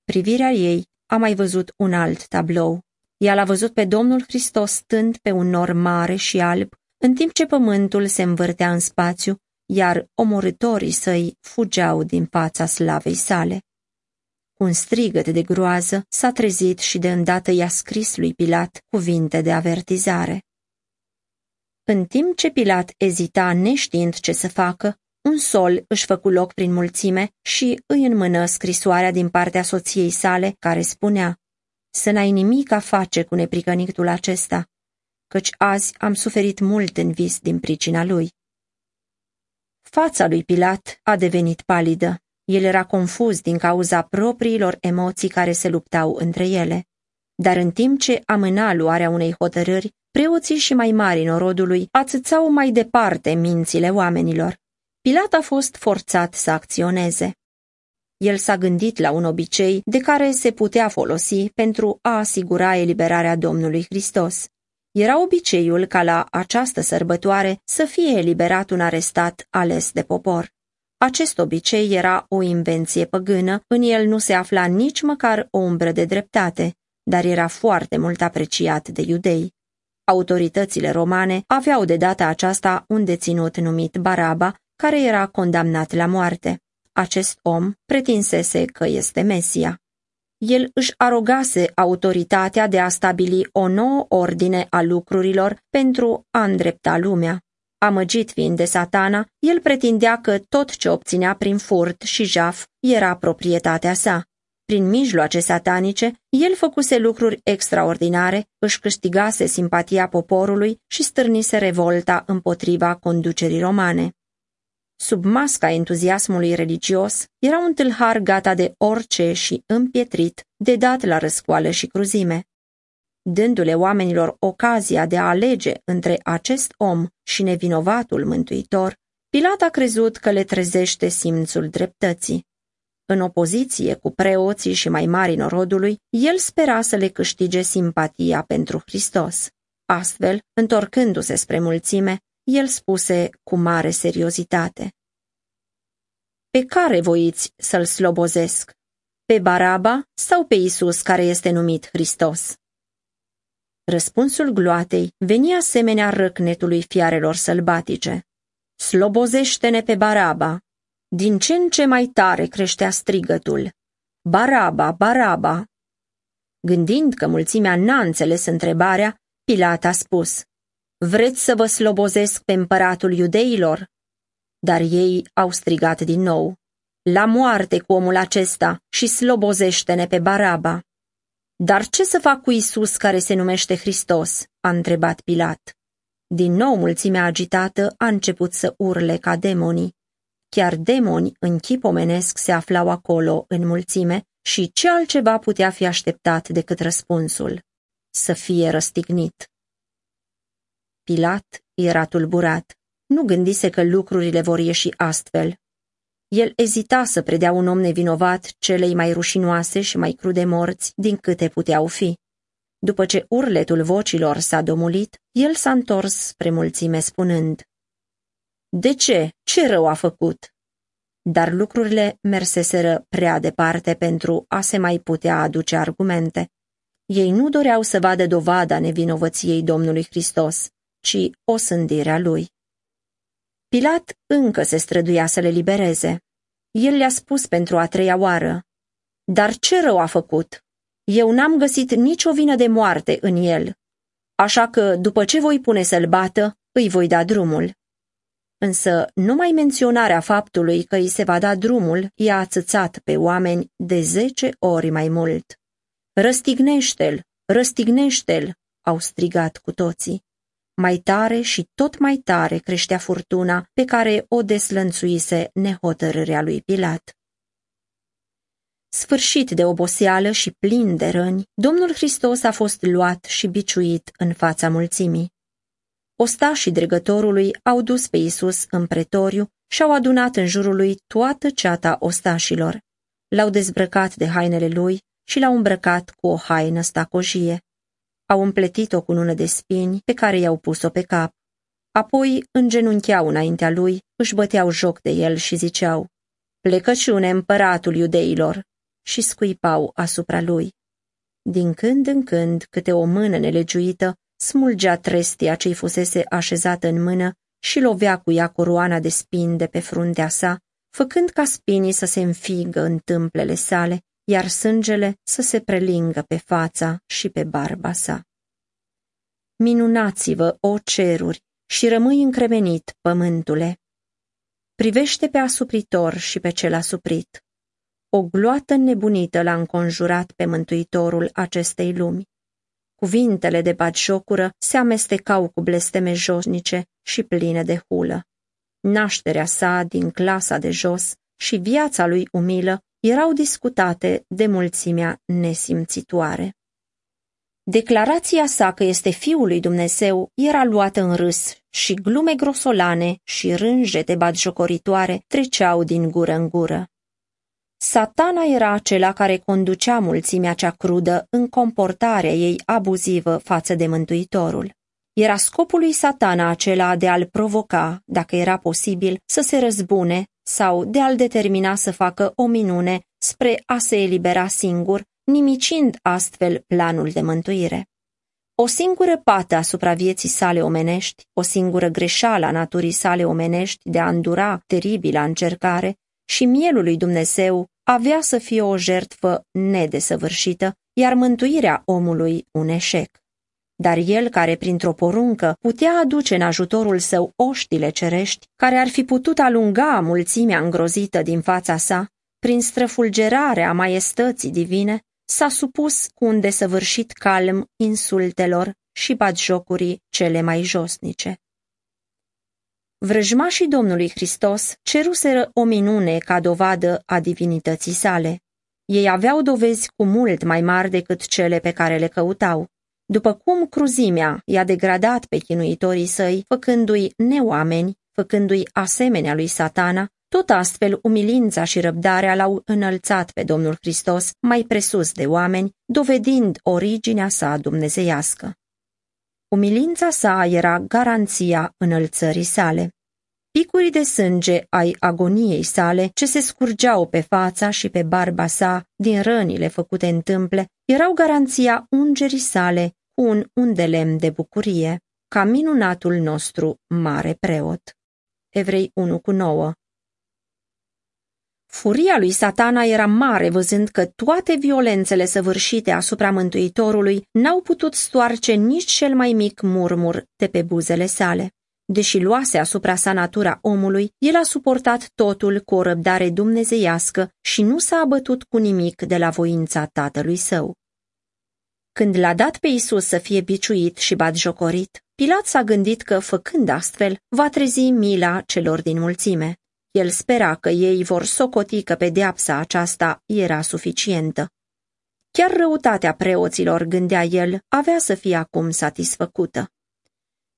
Privirea ei a mai văzut un alt tablou. Ea l-a văzut pe Domnul Hristos stând pe un nor mare și alb, în timp ce pământul se învârtea în spațiu, iar omorâtorii săi fugeau din fața slavei sale. Cu un strigăt de groază s-a trezit și de îndată i-a scris lui Pilat cuvinte de avertizare. În timp ce Pilat ezita neștiind ce să facă, un sol își făcu loc prin mulțime și îi înmână scrisoarea din partea soției sale, care spunea, Să n-ai nimic a face cu nepricănictul acesta, căci azi am suferit mult în vis din pricina lui. Fața lui Pilat a devenit palidă. El era confuz din cauza propriilor emoții care se luptau între ele. Dar în timp ce amâna luarea unei hotărâri, preoții și mai mari norodului ațățau mai departe mințile oamenilor. Pilat a fost forțat să acționeze. El s-a gândit la un obicei de care se putea folosi pentru a asigura eliberarea Domnului Hristos. Era obiceiul ca la această sărbătoare să fie eliberat un arestat ales de popor. Acest obicei era o invenție păgână, în el nu se afla nici măcar o umbră de dreptate, dar era foarte mult apreciat de iudei. Autoritățile romane aveau de data aceasta un deținut numit Baraba, care era condamnat la moarte. Acest om pretinsese că este Mesia el își arogase autoritatea de a stabili o nouă ordine a lucrurilor pentru a îndrepta lumea. Amăgit fiind de satana, el pretindea că tot ce obținea prin furt și jaf era proprietatea sa. Prin mijloace satanice, el făcuse lucruri extraordinare, își câștigase simpatia poporului și stârnise revolta împotriva conducerii romane. Sub masca entuziasmului religios, era un tâlhar gata de orice și împietrit, de dat la răscoală și cruzime. Dându-le oamenilor ocazia de a alege între acest om și nevinovatul mântuitor, Pilat a crezut că le trezește simțul dreptății. În opoziție cu preoții și mai mari norodului, el spera să le câștige simpatia pentru Hristos. Astfel, întorcându-se spre mulțime, el spuse cu mare seriozitate. Pe care voiți să-l slobozesc? Pe Baraba sau pe Isus care este numit Hristos? Răspunsul gloatei veni asemenea răcnetului fiarelor sălbatice. Slobozește-ne pe Baraba! Din ce în ce mai tare creștea strigătul. Baraba, Baraba! Gândind că mulțimea n-a înțeles întrebarea, Pilat a spus, Vreți să vă slobozesc pe împăratul iudeilor? Dar ei au strigat din nou, La moarte cu omul acesta și slobozește-ne pe Baraba. Dar ce să fac cu Isus care se numește Hristos? a întrebat Pilat. Din nou mulțimea agitată a început să urle ca demonii. Chiar demoni în chip omenesc se aflau acolo în mulțime și ce altceva putea fi așteptat decât răspunsul? Să fie răstignit. Pilat era tulburat. Nu gândise că lucrurile vor ieși astfel. El ezita să predea un om nevinovat celei mai rușinoase și mai crude morți din câte puteau fi. După ce urletul vocilor s-a domulit, el s-a întors spre mulțime spunând, De ce? Ce rău a făcut?" Dar lucrurile merseseră prea departe pentru a se mai putea aduce argumente. Ei nu doreau să vadă dovada nevinovăției Domnului Hristos, ci o sândirea lui. Pilat încă se străduia să le libereze. El le-a spus pentru a treia oară, Dar ce rău a făcut? Eu n-am găsit nicio vină de moarte în el, așa că după ce voi pune să-l bată, îi voi da drumul. Însă numai menționarea faptului că îi se va da drumul i-a atâțat pe oameni de zece ori mai mult. Răstignește-l, răstignește-l, au strigat cu toții. Mai tare și tot mai tare creștea furtuna pe care o deslănțuise nehotărârea lui Pilat. Sfârșit de oboseală și plin de răni, Domnul Hristos a fost luat și biciuit în fața mulțimii. Ostașii dregătorului au dus pe Isus în pretoriu și au adunat în jurul lui toată ceata ostașilor. L-au dezbrăcat de hainele lui și l-au îmbrăcat cu o haină stacojie. Au împletit-o cu ună de spini pe care i-au pus-o pe cap. Apoi îngenuncheau înaintea lui, își băteau joc de el și ziceau, Plecăciune împăratul iudeilor, și scuipau asupra lui. Din când în când, câte o mână nelegiuită smulgea trestia ce-i fusese așezată în mână și lovea cu ea coroana de spini de pe fruntea sa, făcând ca spinii să se înfigă în tâmplele sale, iar sângele să se prelingă pe fața și pe barba sa. Minunați-vă, o ceruri, și rămâi încremenit, pământule. Privește pe asupritor și pe cel asuprit. O gloată nebunită l-a înconjurat pe mântuitorul acestei lumi. Cuvintele de batjocură se amestecau cu blesteme josnice și pline de hulă. Nașterea sa din clasa de jos și viața lui umilă erau discutate de mulțimea nesimțitoare. Declarația sa că este Fiul lui Dumnezeu era luată în râs și glume grosolane și rânjete batjocoritoare treceau din gură în gură. Satana era acela care conducea mulțimea cea crudă în comportarea ei abuzivă față de Mântuitorul. Era scopul lui satana acela de a-l provoca, dacă era posibil, să se răzbune sau de a-l determina să facă o minune spre a se elibera singur, nimicind astfel planul de mântuire. O singură pată asupra vieții sale omenești, o singură greșeală a naturii sale omenești de a îndura teribila încercare și mielul lui Dumnezeu avea să fie o jertfă nedesăvârșită, iar mântuirea omului un eșec. Dar el care printr-o poruncă putea aduce în ajutorul său oștile cerești, care ar fi putut alunga mulțimea îngrozită din fața sa, prin străfulgerarea maiestății divine, s-a supus cu un desăvârșit calm insultelor și batjocurii cele mai josnice. Vrăjmașii Domnului Hristos ceruseră o minune ca dovadă a divinității sale. Ei aveau dovezi cu mult mai mari decât cele pe care le căutau. După cum cruzimea i-a degradat pe chinuitorii săi, făcându-i neoameni, făcându-i asemenea lui satana, tot astfel umilința și răbdarea l-au înălțat pe Domnul Hristos mai presus de oameni, dovedind originea sa dumnezeiască. Umilința sa era garanția înălțării sale. Picuri de sânge ai agoniei sale, ce se scurgeau pe fața și pe barba sa din rănile făcute în tâmple, erau garanția ungerii sale cu un undelem de bucurie, ca minunatul nostru mare preot. Evrei 1 cu 9 Furia lui satana era mare văzând că toate violențele săvârșite asupra Mântuitorului n-au putut stoarce nici cel mai mic murmur de pe buzele sale. Deși luase asupra sa natura omului, el a suportat totul cu o răbdare dumnezeiască și nu s-a abătut cu nimic de la voința tatălui său. Când l-a dat pe Isus să fie biciuit și batjocorit, Pilat s-a gândit că, făcând astfel, va trezi mila celor din mulțime. El spera că ei vor socoti că pedeapsa aceasta era suficientă. Chiar răutatea preoților, gândea el, avea să fie acum satisfăcută.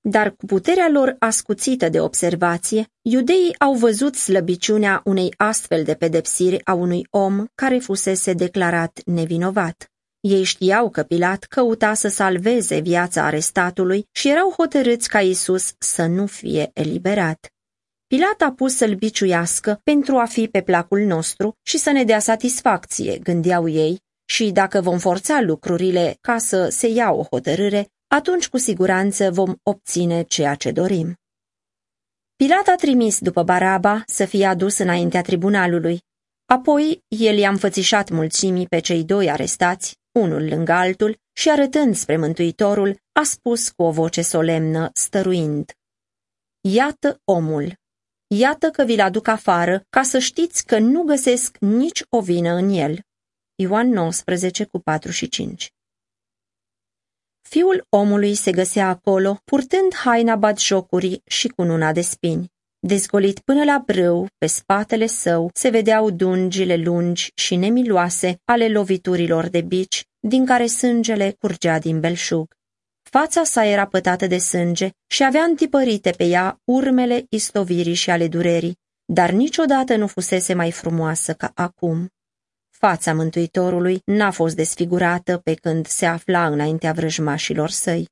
Dar cu puterea lor ascuțită de observație, iudeii au văzut slăbiciunea unei astfel de pedepsiri a unui om care fusese declarat nevinovat. Ei știau că Pilat căuta să salveze viața arestatului și erau hotărâți ca Isus să nu fie eliberat. Pilat a pus să-l biciuiască pentru a fi pe placul nostru și să ne dea satisfacție, gândeau ei, și dacă vom forța lucrurile ca să se ia o hotărâre, atunci cu siguranță vom obține ceea ce dorim. Pilat a trimis după Baraba să fie adus înaintea tribunalului. Apoi el i-a înfățișat mulțimii pe cei doi arestați, unul lângă altul, și arătând spre Mântuitorul, a spus cu o voce solemnă, stăruind. Iată omul! Iată că vi-l aduc afară, ca să știți că nu găsesc nici o vină în el. Ioan 19 cu 4 și 5 Fiul omului se găsea acolo, purtând haina jocurii și cu nuna de spini. Dezgolit până la brâu, pe spatele său, se vedeau dungile lungi și nemiloase ale loviturilor de bici, din care sângele curgea din belșug. Fața sa era pătată de sânge și avea întipărite pe ea urmele istovirii și ale durerii, dar niciodată nu fusese mai frumoasă ca acum. Fața Mântuitorului n-a fost desfigurată pe când se afla înaintea vrăjmașilor săi.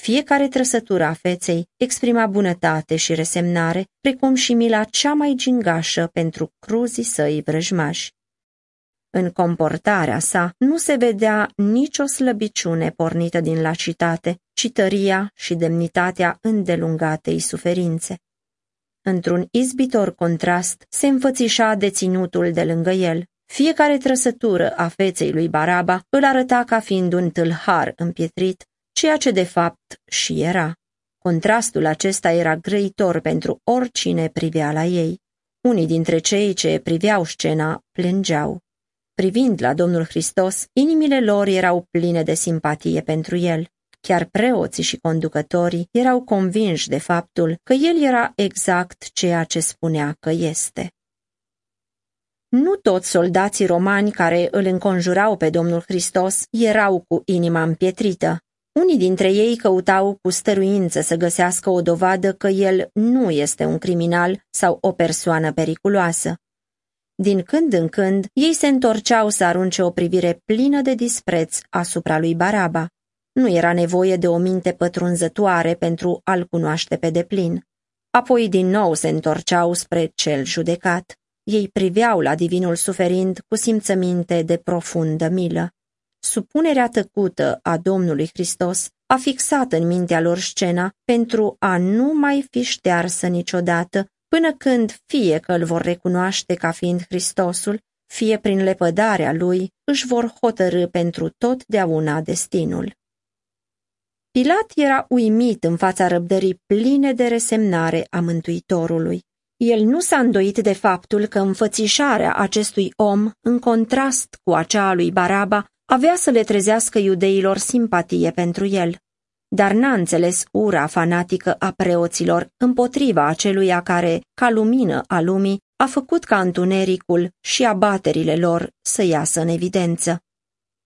Fiecare trăsătură a feței exprima bunătate și resemnare, precum și mila cea mai gingașă pentru cruzii săi vrăjmași. În comportarea sa nu se vedea nicio slăbiciune pornită din lacitate, ci tăria și demnitatea îndelungatei suferințe. Într-un izbitor contrast se înfățișa deținutul de lângă el. Fiecare trăsătură a feței lui Baraba îl arăta ca fiind un tâlhar împietrit, ceea ce de fapt și era. Contrastul acesta era grăitor pentru oricine privea la ei. Unii dintre cei ce priveau scena plângeau. Privind la Domnul Hristos, inimile lor erau pline de simpatie pentru el. Chiar preoții și conducătorii erau convinși de faptul că el era exact ceea ce spunea că este. Nu toți soldații romani care îl înconjurau pe Domnul Hristos erau cu inima împietrită. Unii dintre ei căutau cu stăruință să găsească o dovadă că el nu este un criminal sau o persoană periculoasă. Din când în când, ei se întorceau să arunce o privire plină de dispreț asupra lui Baraba. Nu era nevoie de o minte pătrunzătoare pentru a-l cunoaște pe deplin. Apoi din nou se întorceau spre cel judecat. Ei priveau la divinul suferind cu simțăminte de profundă milă. Supunerea tăcută a Domnului Hristos a fixat în mintea lor scena pentru a nu mai fi ștearsă niciodată, până când fie că îl vor recunoaște ca fiind Hristosul, fie prin lepădarea lui își vor hotărâ pentru totdeauna destinul. Pilat era uimit în fața răbdării pline de resemnare a Mântuitorului. El nu s-a îndoit de faptul că înfățișarea acestui om, în contrast cu acea a lui Baraba, avea să le trezească iudeilor simpatie pentru el. Dar n-a înțeles ura fanatică a preoților împotriva aceluia care, ca lumină a lumii, a făcut ca întunericul și abaterile lor să iasă în evidență.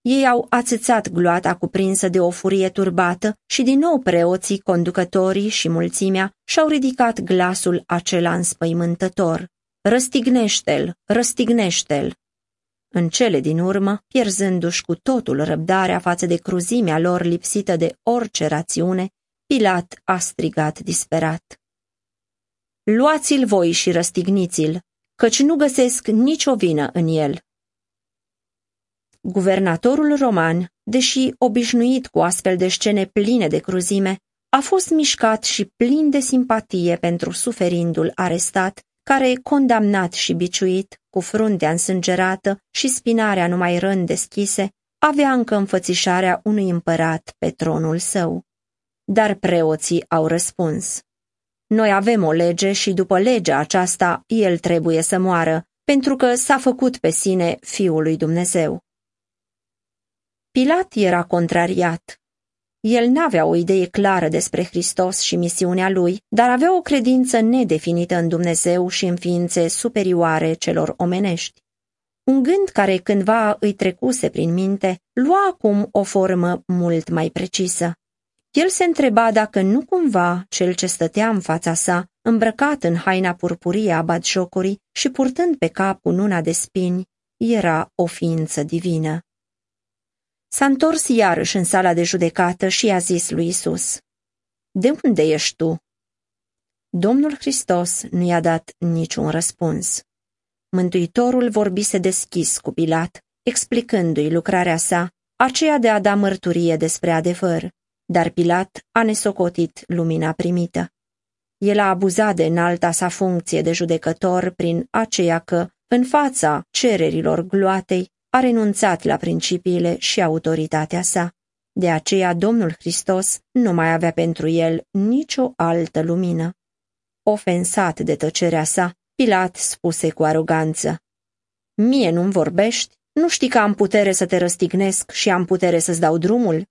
Ei au ațățat gloata cuprinsă de o furie turbată și din nou preoții, conducătorii și mulțimea și-au ridicat glasul acela înspăimântător. Răstignește-l, răstignește-l! În cele din urmă, pierzându-și cu totul răbdarea față de cruzimea lor lipsită de orice rațiune, Pilat a strigat disperat. Luați-l voi și răstigniți-l, căci nu găsesc nicio vină în el. Guvernatorul roman, deși obișnuit cu astfel de scene pline de cruzime, a fost mișcat și plin de simpatie pentru suferindul arestat, care, condamnat și biciuit, cu fruntea însângerată și spinarea numai rând deschise, avea încă înfățișarea unui împărat pe tronul său. Dar preoții au răspuns. Noi avem o lege și după legea aceasta el trebuie să moară, pentru că s-a făcut pe sine Fiul lui Dumnezeu. Pilat era contrariat. El n-avea o idee clară despre Hristos și misiunea lui, dar avea o credință nedefinită în Dumnezeu și în ființe superioare celor omenești. Un gând care cândva îi trecuse prin minte, lua acum o formă mult mai precisă. El se întreba dacă nu cumva cel ce stătea în fața sa, îmbrăcat în haina purpurie a batjocorii și purtând pe cap una de spini, era o ființă divină. S-a întors iarăși în sala de judecată și i-a zis lui Isus: De unde ești tu? Domnul Hristos nu i-a dat niciun răspuns. Mântuitorul vorbise deschis cu Pilat, explicându-i lucrarea sa, aceea de a da mărturie despre adevăr, dar Pilat a nesocotit lumina primită. El a abuzat de înalta sa funcție de judecător prin aceea că, în fața cererilor gloatei, a renunțat la principiile și autoritatea sa. De aceea Domnul Hristos nu mai avea pentru el nicio altă lumină. Ofensat de tăcerea sa, Pilat spuse cu aroganță, Mie nu-mi vorbești? Nu știi că am putere să te răstignesc și am putere să-ți dau drumul?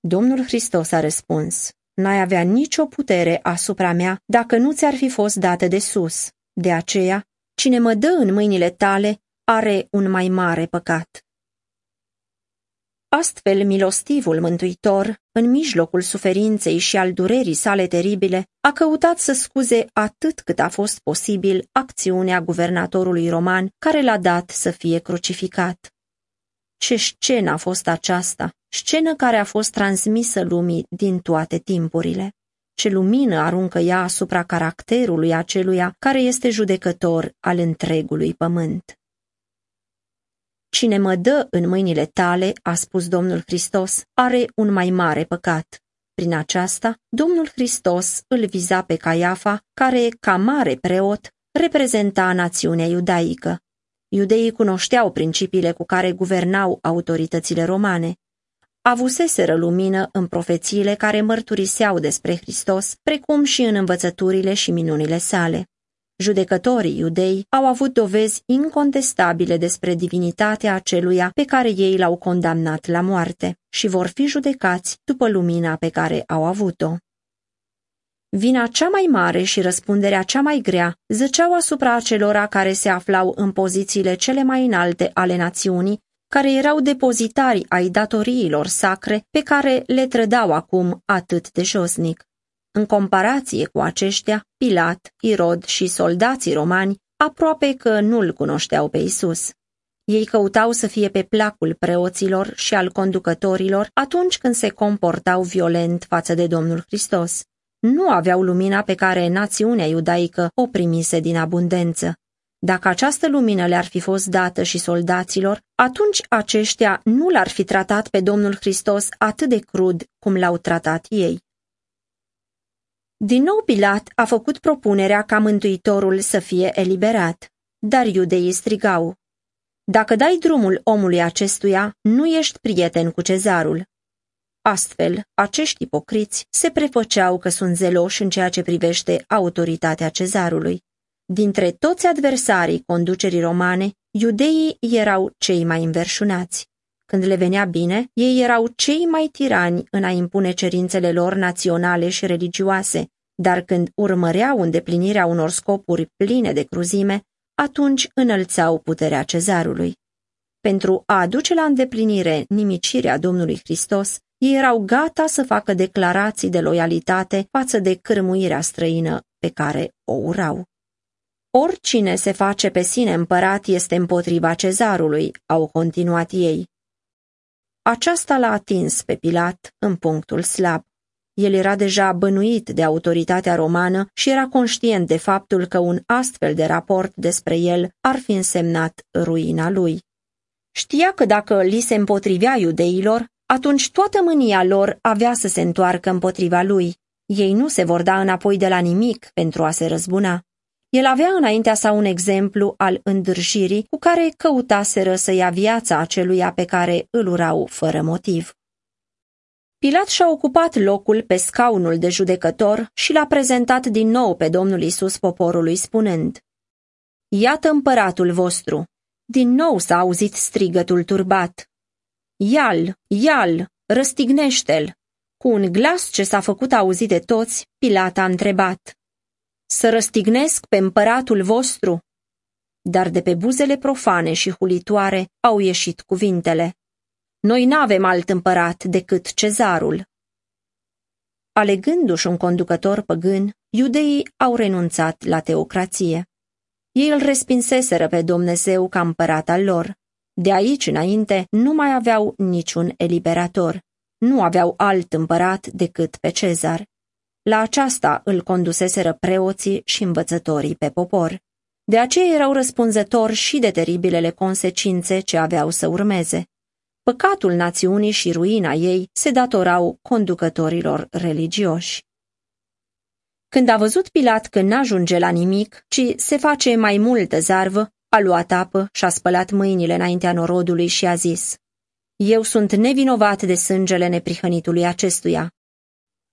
Domnul Hristos a răspuns, N-ai avea nicio putere asupra mea dacă nu ți-ar fi fost dată de sus. De aceea, cine mă dă în mâinile tale are un mai mare păcat. Astfel, milostivul mântuitor, în mijlocul suferinței și al durerii sale teribile, a căutat să scuze atât cât a fost posibil acțiunea guvernatorului roman care l-a dat să fie crucificat. Ce scenă a fost aceasta, scenă care a fost transmisă lumii din toate timpurile. Ce lumină aruncă ea asupra caracterului aceluia care este judecător al întregului pământ. Cine mă dă în mâinile tale, a spus Domnul Hristos, are un mai mare păcat. Prin aceasta, Domnul Hristos îl viza pe Caiafa, care, ca mare preot, reprezenta națiunea iudaică. Iudeii cunoșteau principiile cu care guvernau autoritățile romane. Avuseseră lumină în profețiile care mărturiseau despre Hristos, precum și în învățăturile și minunile sale. Judecătorii iudei au avut dovezi incontestabile despre divinitatea aceluia pe care ei l-au condamnat la moarte și vor fi judecați după lumina pe care au avut-o. Vina cea mai mare și răspunderea cea mai grea zăceau asupra acelora care se aflau în pozițiile cele mai înalte ale națiunii, care erau depozitari ai datoriilor sacre pe care le trădau acum atât de josnic. În comparație cu aceștia, Pilat, Irod și soldații romani aproape că nu-l cunoșteau pe Isus. Ei căutau să fie pe placul preoților și al conducătorilor atunci când se comportau violent față de Domnul Hristos. Nu aveau lumina pe care națiunea iudaică o primise din abundență. Dacă această lumină le-ar fi fost dată și soldaților, atunci aceștia nu l-ar fi tratat pe Domnul Hristos atât de crud cum l-au tratat ei. Din nou Pilat a făcut propunerea ca mântuitorul să fie eliberat, dar iudeii strigau, Dacă dai drumul omului acestuia, nu ești prieten cu cezarul. Astfel, acești ipocriți se prefăceau că sunt zeloși în ceea ce privește autoritatea cezarului. Dintre toți adversarii conducerii romane, iudeii erau cei mai înverșunați. Când le venea bine, ei erau cei mai tirani în a impune cerințele lor naționale și religioase, dar când urmăreau îndeplinirea unor scopuri pline de cruzime, atunci înălțau puterea cezarului. Pentru a aduce la îndeplinire nimicirea Domnului Hristos, ei erau gata să facă declarații de loialitate față de cârmuirea străină pe care o urau. Oricine se face pe sine împărat este împotriva cezarului, au continuat ei. Aceasta l-a atins pe Pilat în punctul slab. El era deja bănuit de autoritatea romană și era conștient de faptul că un astfel de raport despre el ar fi însemnat ruina lui. Știa că dacă li se împotrivea iudeilor, atunci toată mânia lor avea să se întoarcă împotriva lui. Ei nu se vor da înapoi de la nimic pentru a se răzbuna. El avea înaintea sa un exemplu al îndârjirii cu care căutaseră să ia viața aceluia pe care îl urau fără motiv. Pilat și-a ocupat locul pe scaunul de judecător și l-a prezentat din nou pe Domnul Isus poporului spunând Iată împăratul vostru! Din nou s-a auzit strigătul turbat. Ial, ial, răstignește-l! Cu un glas ce s-a făcut auzit de toți, Pilat a întrebat Să răstignesc pe împăratul vostru? Dar de pe buzele profane și hulitoare au ieșit cuvintele noi n-avem alt împărat decât cezarul. Alegându-și un conducător păgân, iudeii au renunțat la teocrație. Ei îl respinseseră pe Dumnezeu ca împărat al lor. De aici înainte nu mai aveau niciun eliberator. Nu aveau alt împărat decât pe Cezar. La aceasta îl conduseseră preoții și învățătorii pe popor. De aceea erau răspunzători și de teribilele consecințe ce aveau să urmeze. Păcatul națiunii și ruina ei se datorau conducătorilor religioși. Când a văzut Pilat că n-ajunge la nimic, ci se face mai multă zarvă, a luat apă și a spălat mâinile înaintea norodului și a zis, Eu sunt nevinovat de sângele neprihănitului acestuia.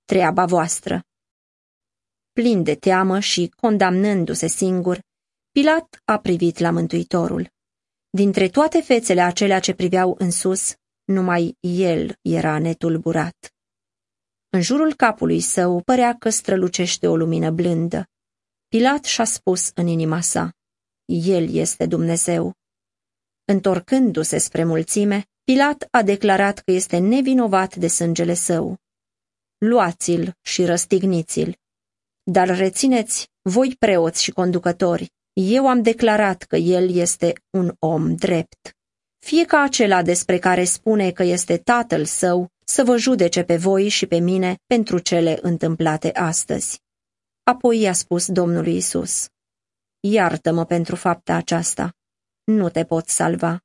Treaba voastră. Plin de teamă și condamnându-se singur, Pilat a privit la Mântuitorul. Dintre toate fețele acelea ce priveau în sus, numai el era netulburat. În jurul capului său părea că strălucește o lumină blândă. Pilat și-a spus în inima sa, El este Dumnezeu. Întorcându-se spre mulțime, Pilat a declarat că este nevinovat de sângele său. Luați-l și răstigniți-l. Dar rețineți, voi preoți și conducători, eu am declarat că el este un om drept. Fie ca acela despre care spune că este tatăl său să vă judece pe voi și pe mine pentru cele întâmplate astăzi. Apoi i-a spus Domnului Isus: Iartă-mă pentru fapta aceasta. Nu te pot salva.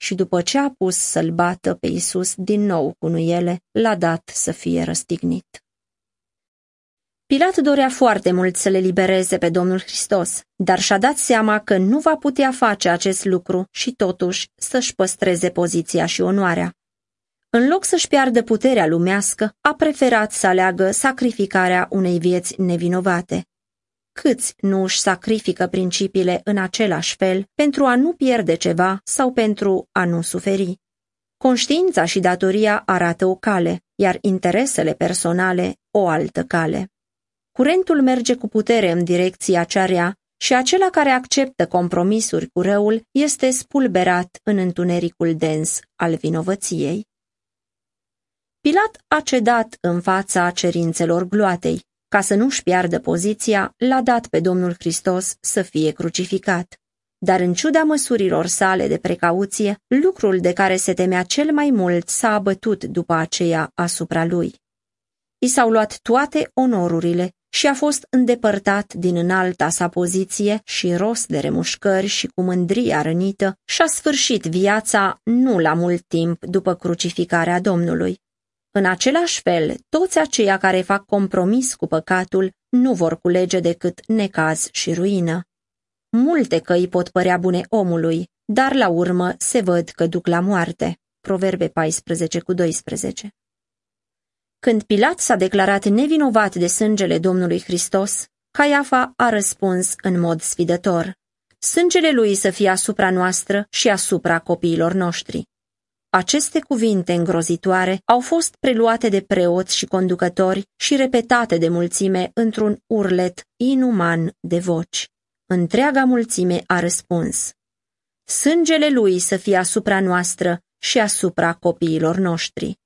Și după ce a pus să-l bată pe Isus din nou cu nuiele, l-a dat să fie răstignit. Pilat dorea foarte mult să le libereze pe Domnul Hristos, dar și-a dat seama că nu va putea face acest lucru și totuși să-și păstreze poziția și onoarea. În loc să-și piardă puterea lumească, a preferat să aleagă sacrificarea unei vieți nevinovate. Câți nu își sacrifică principiile în același fel pentru a nu pierde ceva sau pentru a nu suferi? Conștiința și datoria arată o cale, iar interesele personale o altă cale. Curentul merge cu putere în direcția cea rea și acela care acceptă compromisuri cu răul este spulberat în întunericul dens al vinovăției. Pilat a cedat în fața cerințelor gloatei. Ca să nu-și piardă poziția, l-a dat pe Domnul Hristos să fie crucificat. Dar în ciuda măsurilor sale de precauție, lucrul de care se temea cel mai mult s-a abătut după aceea asupra lui. I s-au luat toate onorurile și a fost îndepărtat din înalta sa poziție și rost de remușcări și cu mândria rănită și-a sfârșit viața nu la mult timp după crucificarea Domnului. În același fel, toți aceia care fac compromis cu păcatul nu vor culege decât necaz și ruină. Multe căi pot părea bune omului, dar la urmă se văd că duc la moarte. Proverbe 14 cu 12 când Pilat s-a declarat nevinovat de sângele Domnului Hristos, Caiafa a răspuns în mod sfidător. Sângele lui să fie asupra noastră și asupra copiilor noștri. Aceste cuvinte îngrozitoare au fost preluate de preoți și conducători și repetate de mulțime într-un urlet inuman de voci. Întreaga mulțime a răspuns. Sângele lui să fie asupra noastră și asupra copiilor noștri.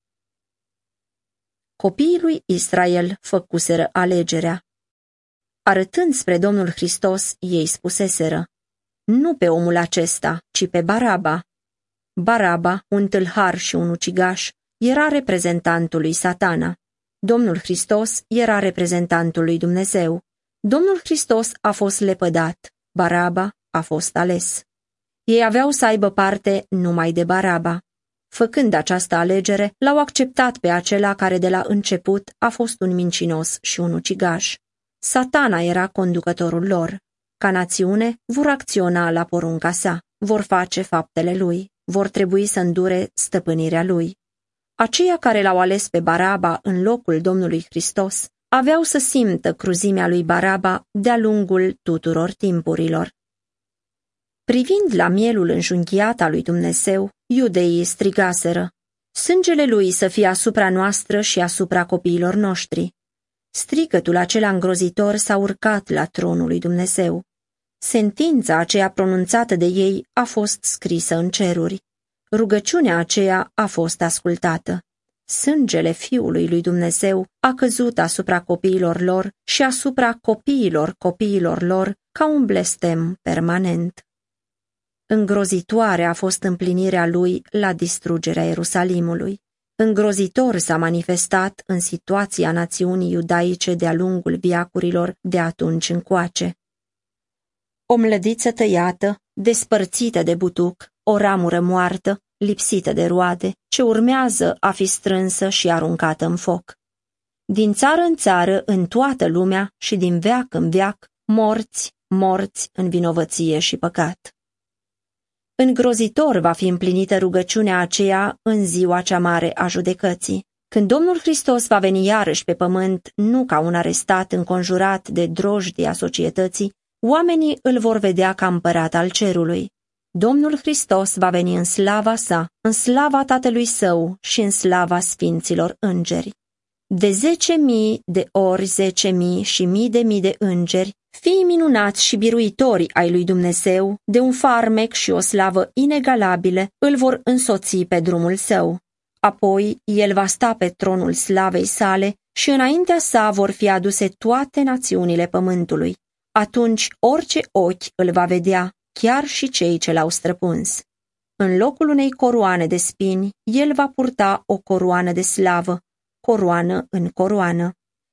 Copiii lui Israel făcuseră alegerea. Arătând spre Domnul Hristos, ei spuseseră, Nu pe omul acesta, ci pe Baraba. Baraba, un tâlhar și un ucigaș, era reprezentantul lui satana. Domnul Hristos era reprezentantul lui Dumnezeu. Domnul Hristos a fost lepădat, Baraba a fost ales. Ei aveau să aibă parte numai de Baraba. Făcând această alegere, l-au acceptat pe acela care de la început a fost un mincinos și un ucigaș. Satana era conducătorul lor. Ca națiune, vor acționa la porunca sa, vor face faptele lui, vor trebui să îndure stăpânirea lui. Aceia care l-au ales pe Baraba în locul Domnului Hristos aveau să simtă cruzimea lui Baraba de-a lungul tuturor timpurilor. Privind la mielul înjunghiat al lui Dumnezeu, iudeii strigaseră, Sângele lui să fie asupra noastră și asupra copiilor noștri. Stricătul acela îngrozitor s-a urcat la tronul lui Dumnezeu. Sentința aceea pronunțată de ei a fost scrisă în ceruri. Rugăciunea aceea a fost ascultată. sângele Fiului lui Dumnezeu a căzut asupra copiilor lor și asupra copiilor copiilor lor ca un blestem permanent. Îngrozitoare a fost împlinirea lui la distrugerea Ierusalimului. Îngrozitor s-a manifestat în situația națiunii iudaice de-a lungul viacurilor de atunci încoace. O mlădiță tăiată, despărțită de butuc, o ramură moartă, lipsită de roade, ce urmează a fi strânsă și aruncată în foc. Din țară în țară, în toată lumea și din veac în veac, morți, morți în vinovăție și păcat. Îngrozitor va fi împlinită rugăciunea aceea în ziua cea mare a judecății, când Domnul Hristos va veni iarăși pe pământ, nu ca un arestat înconjurat de drojdia societății, oamenii îl vor vedea ca împărat al cerului. Domnul Hristos va veni în slava sa, în slava Tatălui Său și în slava Sfinților Îngeri. De zece mii de ori zece mii și mii de mii de îngeri, fii minunați și biruitori ai lui Dumnezeu, de un farmec și o slavă inegalabile, îl vor însoți pe drumul său. Apoi el va sta pe tronul slavei sale și înaintea sa vor fi aduse toate națiunile pământului. Atunci orice ochi îl va vedea, chiar și cei ce l-au străpuns. În locul unei coroane de spini, el va purta o coroană de slavă, coroană în coroană.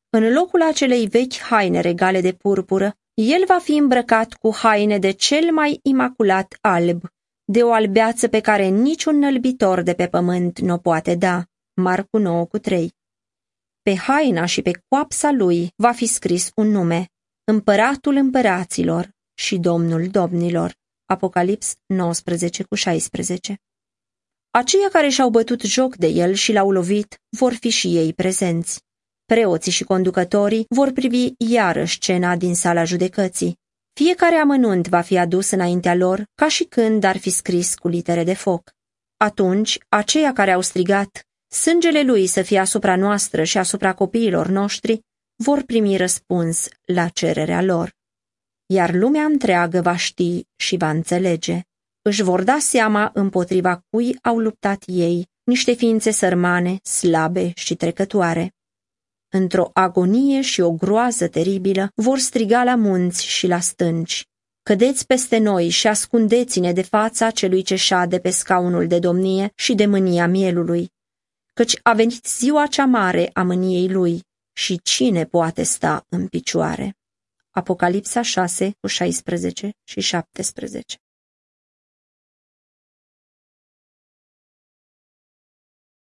În locul acelei vechi haine regale de purpură, el va fi îmbrăcat cu haine de cel mai imaculat alb, de o albeață pe care niciun nălbitor de pe pământ nu poate da. Marcu 9 cu 3 Pe haina și pe coapsa lui va fi scris un nume, Împăratul împăraților și Domnul domnilor. Apocalips 19 cu 16 Aceia care și-au bătut joc de el și l-au lovit vor fi și ei prezenți. Preoții și conducătorii vor privi iarăși scena din sala judecății. Fiecare amănunt va fi adus înaintea lor ca și când ar fi scris cu litere de foc. Atunci, aceia care au strigat, sângele lui să fie asupra noastră și asupra copiilor noștri, vor primi răspuns la cererea lor. Iar lumea întreagă va ști și va înțelege. Își vor da seama împotriva cui au luptat ei, niște ființe sărmane, slabe și trecătoare. Într-o agonie și o groază teribilă, vor striga la munți și la stânci. Cădeți peste noi și ascundeți-ne de fața celui ce șade pe scaunul de domnie și de mânia mielului, căci a venit ziua cea mare a mâniei lui și cine poate sta în picioare. Apocalipsa 6 cu 16 și 17